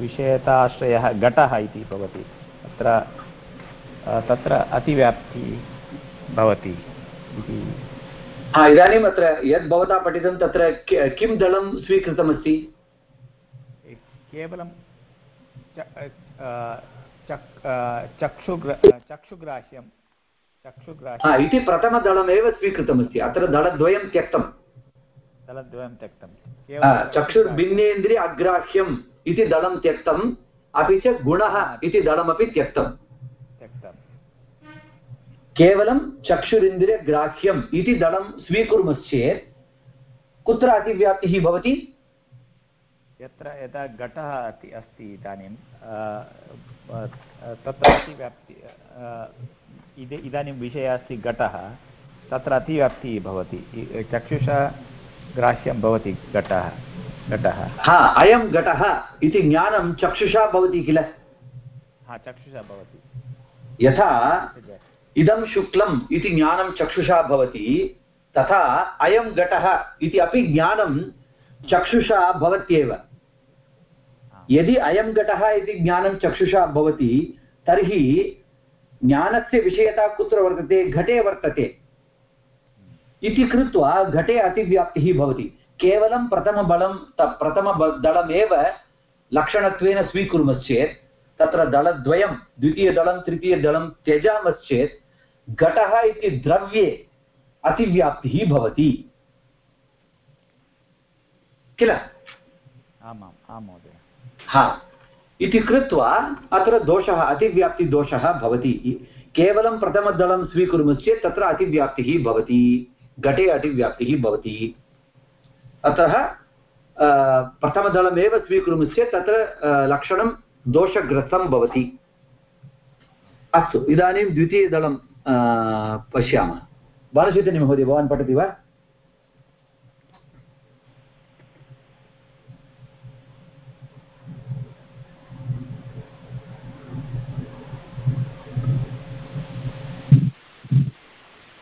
विषयताश्रयः घटः इति भवति। तत्र तत्र अतिव्याप्ति भवति इति इदानीम् अत्र यद् भवता पठितं तत्र किं दलं स्वीकृतमस्ति? केवलं चक्षुग्र चक्षुग्राह्यं चक्षुग्राह्यम् इति प्रथमदलमेव स्वीकृतमस्ति अत्र दलद्वयं त्यक्तं दलद्वयं त्यक्तं चक्षुर्भिन्नेन्द्रिय अग्राह्यम् इति दलं त्यक्तम् अपि च गुणः इति दलमपि त्यक्तं त्यक्तम्। त्यक्तं केवलं चक्षुरिन्द्रियग्राह्यम् इति दलं स्वीकुर्मश्चेत् कुत्र अतिव्याप्तिः भवति? यत्र यदा घटः अस्ति अस्ति इदानीं तत्र अतिव्याप्ति इद इदानीं विषयः अस्ति घटः तत्र अतिव्याप्तिः भवति चक्षुषा ग्राह्यं भवति घटः घटः। हा अयं घटः इति ज्ञानं चक्षुषा भवति किल? हा चक्षुषा भवति। यथा इदं शुक्लम् इति ज्ञानं चक्षुषा भवति, तथा अयं घटः इति अपि ज्ञानं चक्षुषा भवत्येव। यदि अयं घटः इति ज्ञानं चक्षुषा भवति, तर्हि ज्ञानस्य विषयता कुत्र वर्तते? घटे वर्तते। इति कृत्वा घटे अतिव्याप्तिः भवति। केवलं प्रथमबलं प्रथमदलमेव लक्षणत्वेन स्वीकुर्मश्चेत्, तत्र दलद्वयं, द्वितीयदलं, तृतीयदलं त्यजामश्चेत् घटः इति द्रव्ये अतिव्याप्तिः भवति। किल? आमाम् आं महोदय। हा। इति कृत्वा अत्र दोषः अतिव्याप्तिदोषः भवति। केवलं प्रथमदलं स्वीकुर्मश्चेत् तत्र अतिव्याप्तिः भवति। घटे अतिव्याप्तिः भवति। अतः प्रथमदलमेव स्वीकुर्मश्चेत् तत्र लक्षणं दोषग्रस्तं भवति। अस्तु इदानीं द्वितीयदलं पश्यामः बालचैतन्य महोदय भवान् पठति वा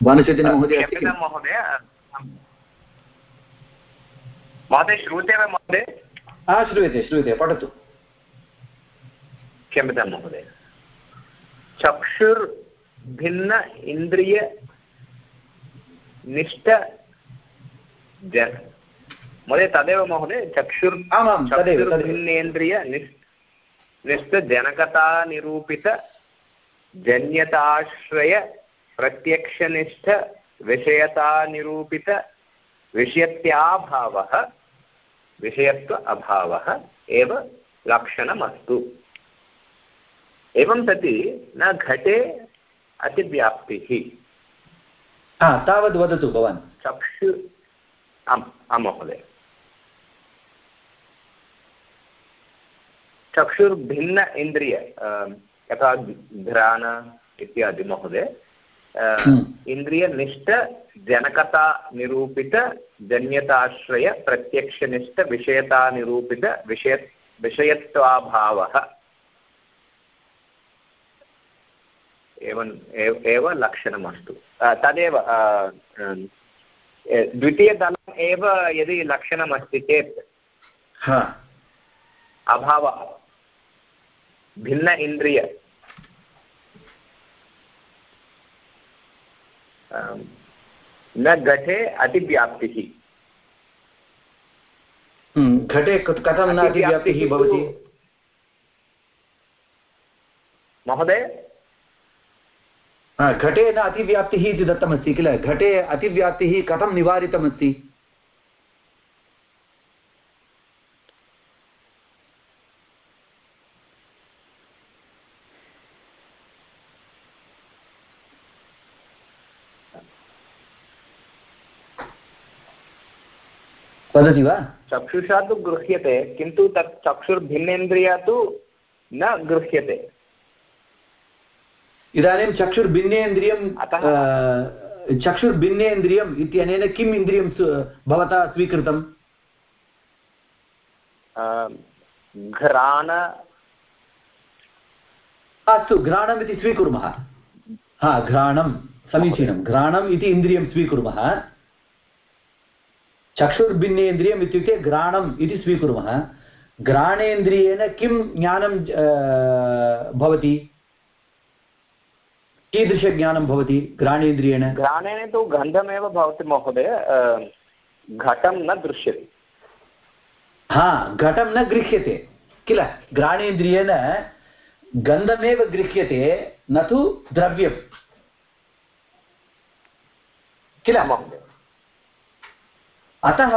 भानुचैतन्यमहोदय महोदय महोदय श्रूयते वा महोदय हा श्रूयते श्रूयते पठतु क्षम्यतां महोदय चक्षुर्भिन्न इन्द्रिय निष्ठ जन। महोदय तदेव महोदय चक्षुर् आमां चक्षुर्भिन्नेन्द्रिय निष्ठजनकतानिरूपित जन्यताश्रय प्रत्यक्षनिष्ठ विषयतानिरूपित विषयत्याभावः विषयत्व अभावः एव लक्षणमस्तु। एवं सति न घटे अतिव्याप्तिः तावद् वदतु भवान् चक्षु आम् आं महोदय चक्षुर्भिन्न इन्द्रिय यथा घ्राण इत्यादि महोदय इन्द्रियनिष्ठ जनकता निरूपित जन्यताश्रय प्रत्यक्षनिष्ठ विषयतानिरूपित विषय विषयत्वाभावः एवम् एव लक्षणमस्तु। तदेव द्वितीयदलम् एव यदि लक्षणमस्ति चेत् अभावः भिन्न इन्द्रिय। न घटे अतिव्याप्तिः। घटे कथं न अतिव्याप्तिः भवति? महोदय? घटे न अतिव्याप्तिः इति दत्तमस्ति किल? घटे अतिव्याप्तिः कथं निवारितमस्ति? वदति वा? चक्षुषा तु गृह्यते, किन्तु तत् चक्षुर्भिन्नेन्द्रिया तु न गृह्यते। इदानीं चक्षुर्भिन्नेन्द्रियं चक्षुर्भिन्नेन्द्रियम् इत्यनेन किम् इन्द्रियं भवता स्वीकृतम्? घ्राण। अस्तु घ्राणम् इति स्वीकुर्मः। हा घ्राणं समीचीनं। घ्राणम् इति इन्द्रियं स्वीकुर्मः। चक्षुर्भिन्नेन्द्रियम् इत्युक्ते घ्राणम् इति स्वीकुर्मः। घ्राणेन्द्रियेण किं ज्ञानं भवति? कीदृशज्ञानं भवति? घ्राणेन्द्रियेण घ्राणेन तु गन्धमेव भवति महोदय घटं न दृश्यते। हा घटं न गृह्यते। किल? घ्राणेन्द्रियेण गन्धमेव गृह्यते न तु द्रव्यं किल? अतः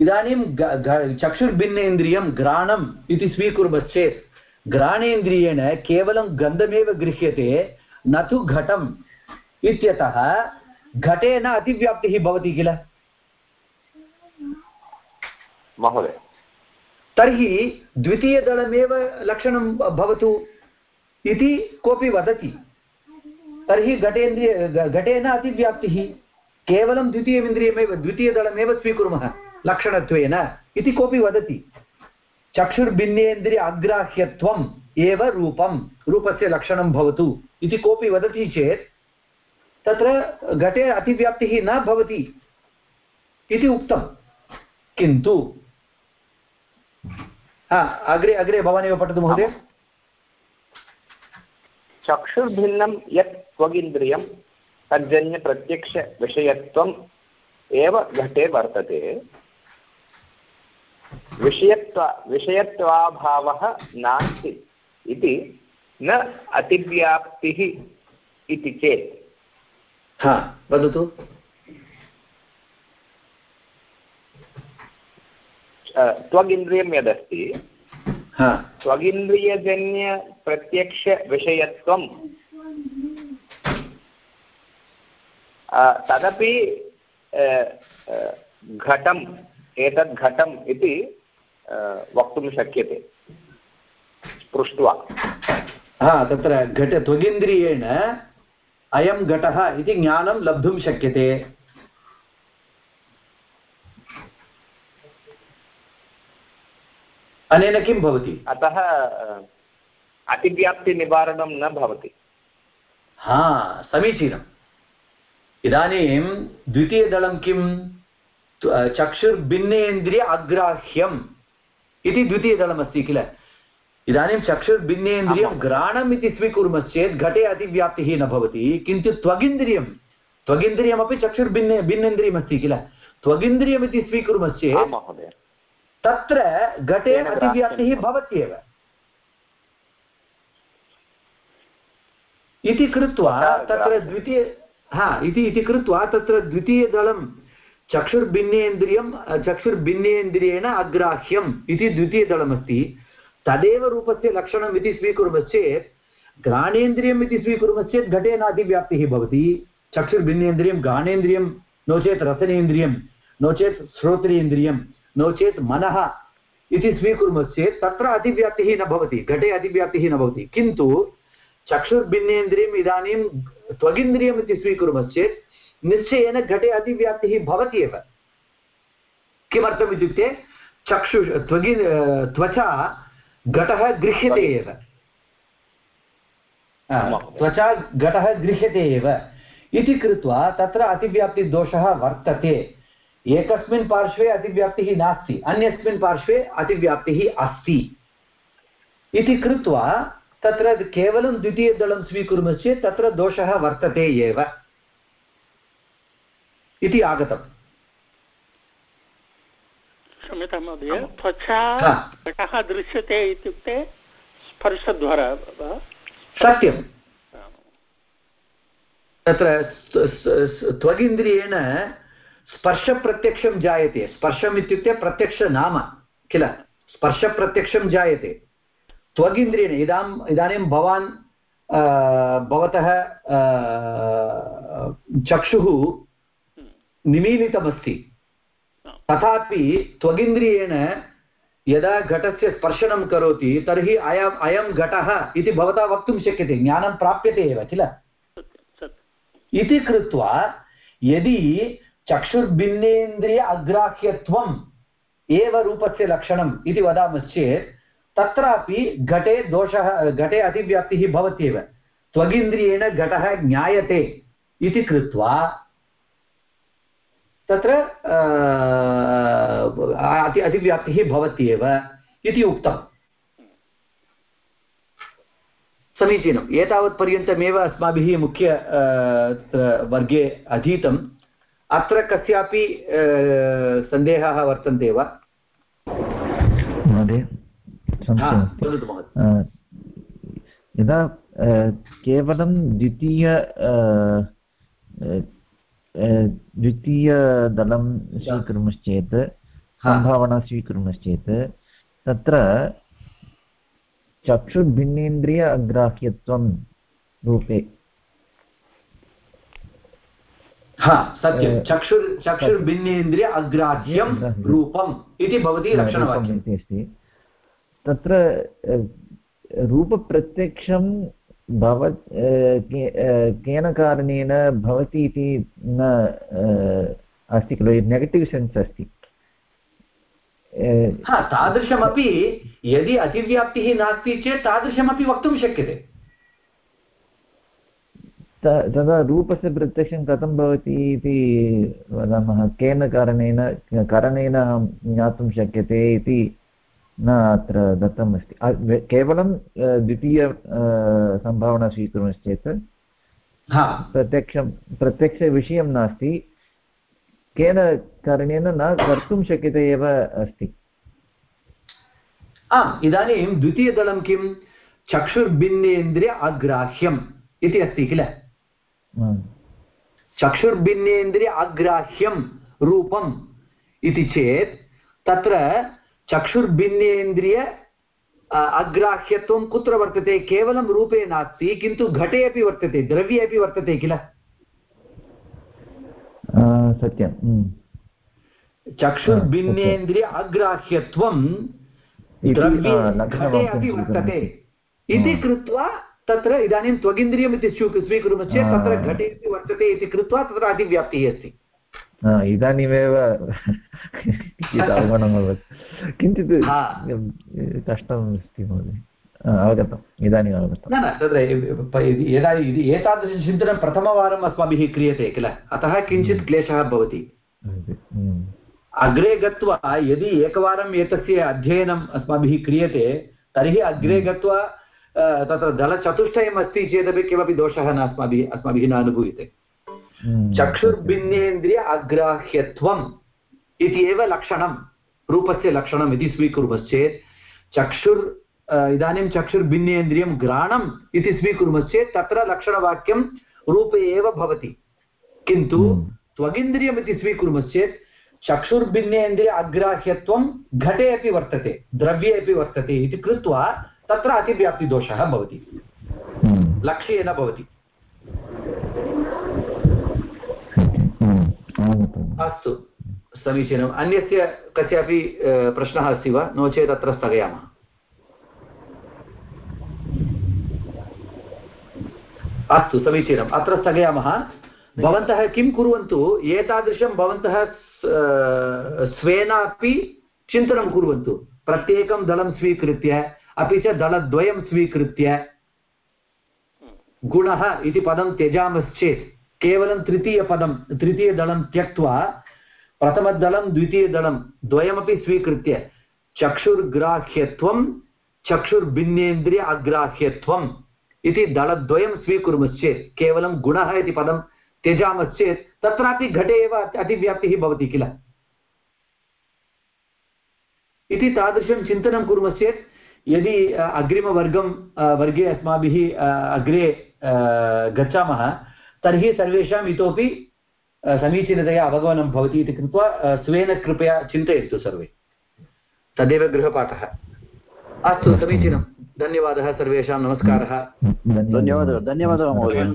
इदानीं चक्षुर्भिन्नेन्द्रियं घ्राणम् इति स्वीकुर्मश्चेत् घ्राणेन्द्रियेण केवलं गन्धमेव गृह्यते न तु घटम् इत्यतः घटेन अतिव्याप्तिः भवति किल? महोदय। तर्हि द्वितीयदलमेव लक्षणं भवतु इति कोऽपि वदति। तर्हि घटेन्द्रिय घटेन अतिव्याप्तिः केवलं द्वितीयमिन्द्रियमेव द्वितीयदलमेव स्वीकुर्मः लक्षणत्वेन इति कोऽपि वदति। चक्षुर्भिन्नेन्द्रिय अग्राह्यत्वम् एव रूपं रूपस्य लक्षणं भवतु इति कोऽपि वदति चेत् तत्र घटे अतिव्याप्तिः न भवति इति उक्तं किन्तु, हा, अग्रे अग्रे भवानेव पठतु महोदय। चक्षुर्भिन्नं यत् त्वगिन्द्रियं, तज्जन्यप्रत्यक्षविषयत्वम् एव घटे वर्तते। विषयत्व, विषयत्वाभावः नास्ति। इति न अतिव्याप्तिः इति चेत्। हा वदतु। त्वगिन्द्रियं यदस्ति त्वगिन्द्रियजन्यप्रत्यक्षविषयत्वं तदपि घटम् एतद् घटम् इति वक्तुं शक्यते। पृष्ट्वा हा तत्र घट त्वगिन्द्रियेण अयं घटः इति ज्ञानं लब्धुं शक्यते। अनेन किं भवति? अतः अतिव्याप्तिनिवारणं न भवति। हा समीचीनम्। इदानीं द्वितीयदलं किं चक्षुर्भिन्नेन्द्रिय अग्राह्यम् इति द्वितीयदलमस्ति किल? इदानीं चक्षुर्भिन्नेन्द्रियं घ्राणम् इति स्वीकुर्मश्चेत् घटे अतिव्याप्तिः न भवति। किन्तु त्वगिन्द्रियं त्वगिन्द्रियमपि चक्षुर्भिन्ने भिन्नेन्द्रियमस्ति किल? त्वगिन्द्रियमिति स्वीकुर्मश्चेत् तत्र घटे अतिव्याप्तिः भवत्येव इति कृत्वा तत्र द्वितीय हा इति इति कृत्वा तत्र द्वितीयदलं चक्षुर्भिन्नेन्द्रियं चक्षुर्भिन्नेन्द्रियेण अग्राह्यम् इति द्वितीयदलमस्ति। तदेव रूपस्य लक्षणम् इति स्वीकुर्मश्चेत् घ्राणेन्द्रियम् इति स्वीकुर्मश्चेत् घटेन अतिव्याप्तिः भवति। चक्षुर्भिन्नेन्द्रियं, घ्राणेन्द्रियं, नो चेत् रसनेन्द्रियं, नो चेत् श्रोत्रेन्द्रियं, नो चेत् मनः इति स्वीकुर्मश्चेत् तत्र अतिव्याप्तिः न भवति, घटे अतिव्याप्तिः न भवति। किन्तु चक्षुर्भिन्नेन्द्रियम् इदानीं त्वगिन्द्रियम् इति स्वीकुर्मश्चेत् निश्चयेन घटे अतिव्याप्तिः भवति एव। किमर्थम् इत्युक्ते, चक्षु त्वगि त्वचा घटः गृह्यते एव। त्वचा घटः गृह्यते एव। इति कृत्वा तत्र अतिव्याप्तिदोषः वर्तते। एकस्मिन् पार्श्वे अतिव्याप्तिः नास्ति अन्यस्मिन् पार्श्वे अतिव्याप्तिः अस्ति। इति कृत्वा तत्र केवलं द्वितीयदलं स्वीकुर्मश्चेत् तत्र दोषः वर्तते एव। इति आगतम्। क्षम्यतां महोदय। त्वचा दृश्यते इत्युक्ते स्पर्शद्वारा वा? सत्यं तत्र त्वगिन्द्रियेण स्पर्शप्रत्यक्षं जायते। स्पर्शम् इत्युक्ते प्रत्यक्षनाम किल? स्पर्शप्रत्यक्षं जायते। त्वगिन्द्रियेण इदाम् इदानीं भवान् भवतः चक्षुः निमीलितमस्ति। तथापि त्वगिन्द्रियेण यदा घटस्य स्पर्शनं करोति, तर्हि अयम् अयं घटः इति भवता वक्तुं शक्यते, ज्ञानं प्राप्यते एव, किल? इति कृत्वा यदि चक्षुर्भिन्नेन्द्रिय अग्राह्यत्वम् एव रूपस्य लक्षणम् इति वदामश्चेत्, तत्रापि घटे दोषः, घटे अतिव्याप्तिः भवत्येव। त्वगिन्द्रियेण घटः ज्ञायते इति कृत्वा तत्र अति अतिव्याप्तिः भवति एव इति उक्तम् समीचीनम्। एतावत्पर्यन्तमेव अस्माभिः मुख्य वर्गे अधीतम्। अत्र कस्यापि सन्देहः वर्तन्ते वा? महोदय यदा केवलं द्वितीय द्वितीयदलं स्वीकुर्मश्चेत् सम्भावना स्वीकुर्मश्चेत् तत्र चक्षुर्भिन्नेन्द्रिय अग्राह्यत्वं रूपे हा सत्यं चक्षुर् चक्षुर्भिन्नेन्द्रिय अग्राह्यं रूपम् इति भवति लक्षणवाक्यम् इति अस्ति तत्र रूपप्रत्यक्षं भव केन कारणेन भवति इति न अस्ति खलु नेगटिव् सेन्स् अस्ति हा तादृशमपि यदि अतिव्याप्तिः नास्ति चेत् तादृशमपि वक्तुं शक्यते तदा रूपस्य प्रत्यक्षं कथं भवति इति वदामः केन कारणेन करणेन ज्ञातुं शक्यते इति न अत्र दत्तम् अस्ति केवलं द्वितीय सम्भावना स्वीकुर्मश्चेत् प्रत्यक्षं प्रत्यक्षविषयं नास्ति। केन कारणेन न कर्तुं शक्यते एव अस्ति। आम् इदानीं द्वितीयदलं किं? चक्षुर्भिन्नेन्द्रिय अग्राह्यम् इति अस्ति किल? चक्षुर्भिन्नेन्द्रिय अग्राह्यं रूपम् इति चेत् तत्र चक्षुर्भिन्नेन्द्रिय अग्राह्यत्वं कुत्र वर्तते? केवलं रूपे नास्ति किन्तु घटे अपि वर्तते द्रव्ये अपि वर्तते किल? सत्यं चक्षुर्भिन्नेन्द्रिय अग्राह्यत्वं द्रव्ये घटे अपि वर्तते। इति कृत्वा तत्र इदानीं त्वगिन्द्रियम् इति स्वीकुर्मश्चेत् तत्र घटे अपि वर्तते इति कृत्वा तत्र अतिव्याप्तिः अस्ति। इदानीमेव अवगमनम् अभवत् किञ्चित् कष्टम् अस्ति महोदय अवगतम् इदानीम् अवगतं न न तत्र यदा एतादृशचिन्तनं प्रथमवारम् अस्माभिः क्रियते किल अतः किञ्चित् क्लेशः भवति अग्रे गत्वा यदि एकवारम् एतस्य अध्ययनम् अस्माभिः क्रियते तर्हि अग्रे गत्वा तत्र दलचतुष्टयम् अस्ति चेदपि किमपि दोषः न अस्माभिः अस्माभिः न अनुभूयते चक्षुर्भिन्नेन्द्रिय अग्राह्यत्वम् इति एव लक्षणं रूपस्य लक्षणम् इति स्वीकुर्मश्चेत् चक्षुर् इदानीं चक्षुर्भिन्नेन्द्रियं घ्राणम् इति स्वीकुर्मश्चेत् तत्र लक्षणवाक्यं रूपे एव भवति। किन्तु त्वगिन्द्रियम् इति स्वीकुर्मश्चेत् चक्षुर्भिन्नेन्द्रिय अग्राह्यत्वं घटे अपि वर्तते द्रव्ये अपि वर्तते इति कृत्वा तत्र अतिव्याप्तिदोषः भवति। लक्ष्येन भवति। अस्तु, समीचीनम्। अन्यस्य कस्यापि प्रश्नः अस्ति वा? नो चेत् अत्र स्थगयामः। अस्तु, समीचीनम्। अत्र स्थगयामः। भवन्तः किं कुर्वन्तु? एतादृशं भवन्तः स्वेनापि चिन्तनं कुर्वन्तु। प्रत्येकं दलं स्वीकृत्य, अपि च दलद्वयं स्वीकृत्य। गुणः इति पदं त्यजामश्चेत्। केवलं तृतीयपदं तृतीयदलं त्यक्त्वा प्रथमदलं द्वितीयदलं द्वयमपि स्वीकृत्य चक्षुर्ग्राह्यत्वं, चक्षुर्भिन्नेन्द्रिय अग्राह्यत्वम् इति दलद्वयं स्वीकुर्मश्चेत्, केवलं गुणः इति पदं त्यजामश्चेत्, तत्रापि घटे एव अतिव्याप्तिः भवति किल? इति तादृशं चिन्तनं कुर्मश्चेत्, यदि अग्रिमवर्गं वर्गे अस्माभिः अग्रे गच्छामः तर्हि सर्वेषाम् इतोपि समीचीनतया अवगमनं भवति इति कृत्वा स्वेन कृपया चिन्तयन्तु सर्वे। तदेव गृहपाठः। अस्तु समीचीनं। धन्यवादः सर्वेषां। नमस्कारः। धन्यवादः। धन्यवादः महोदय।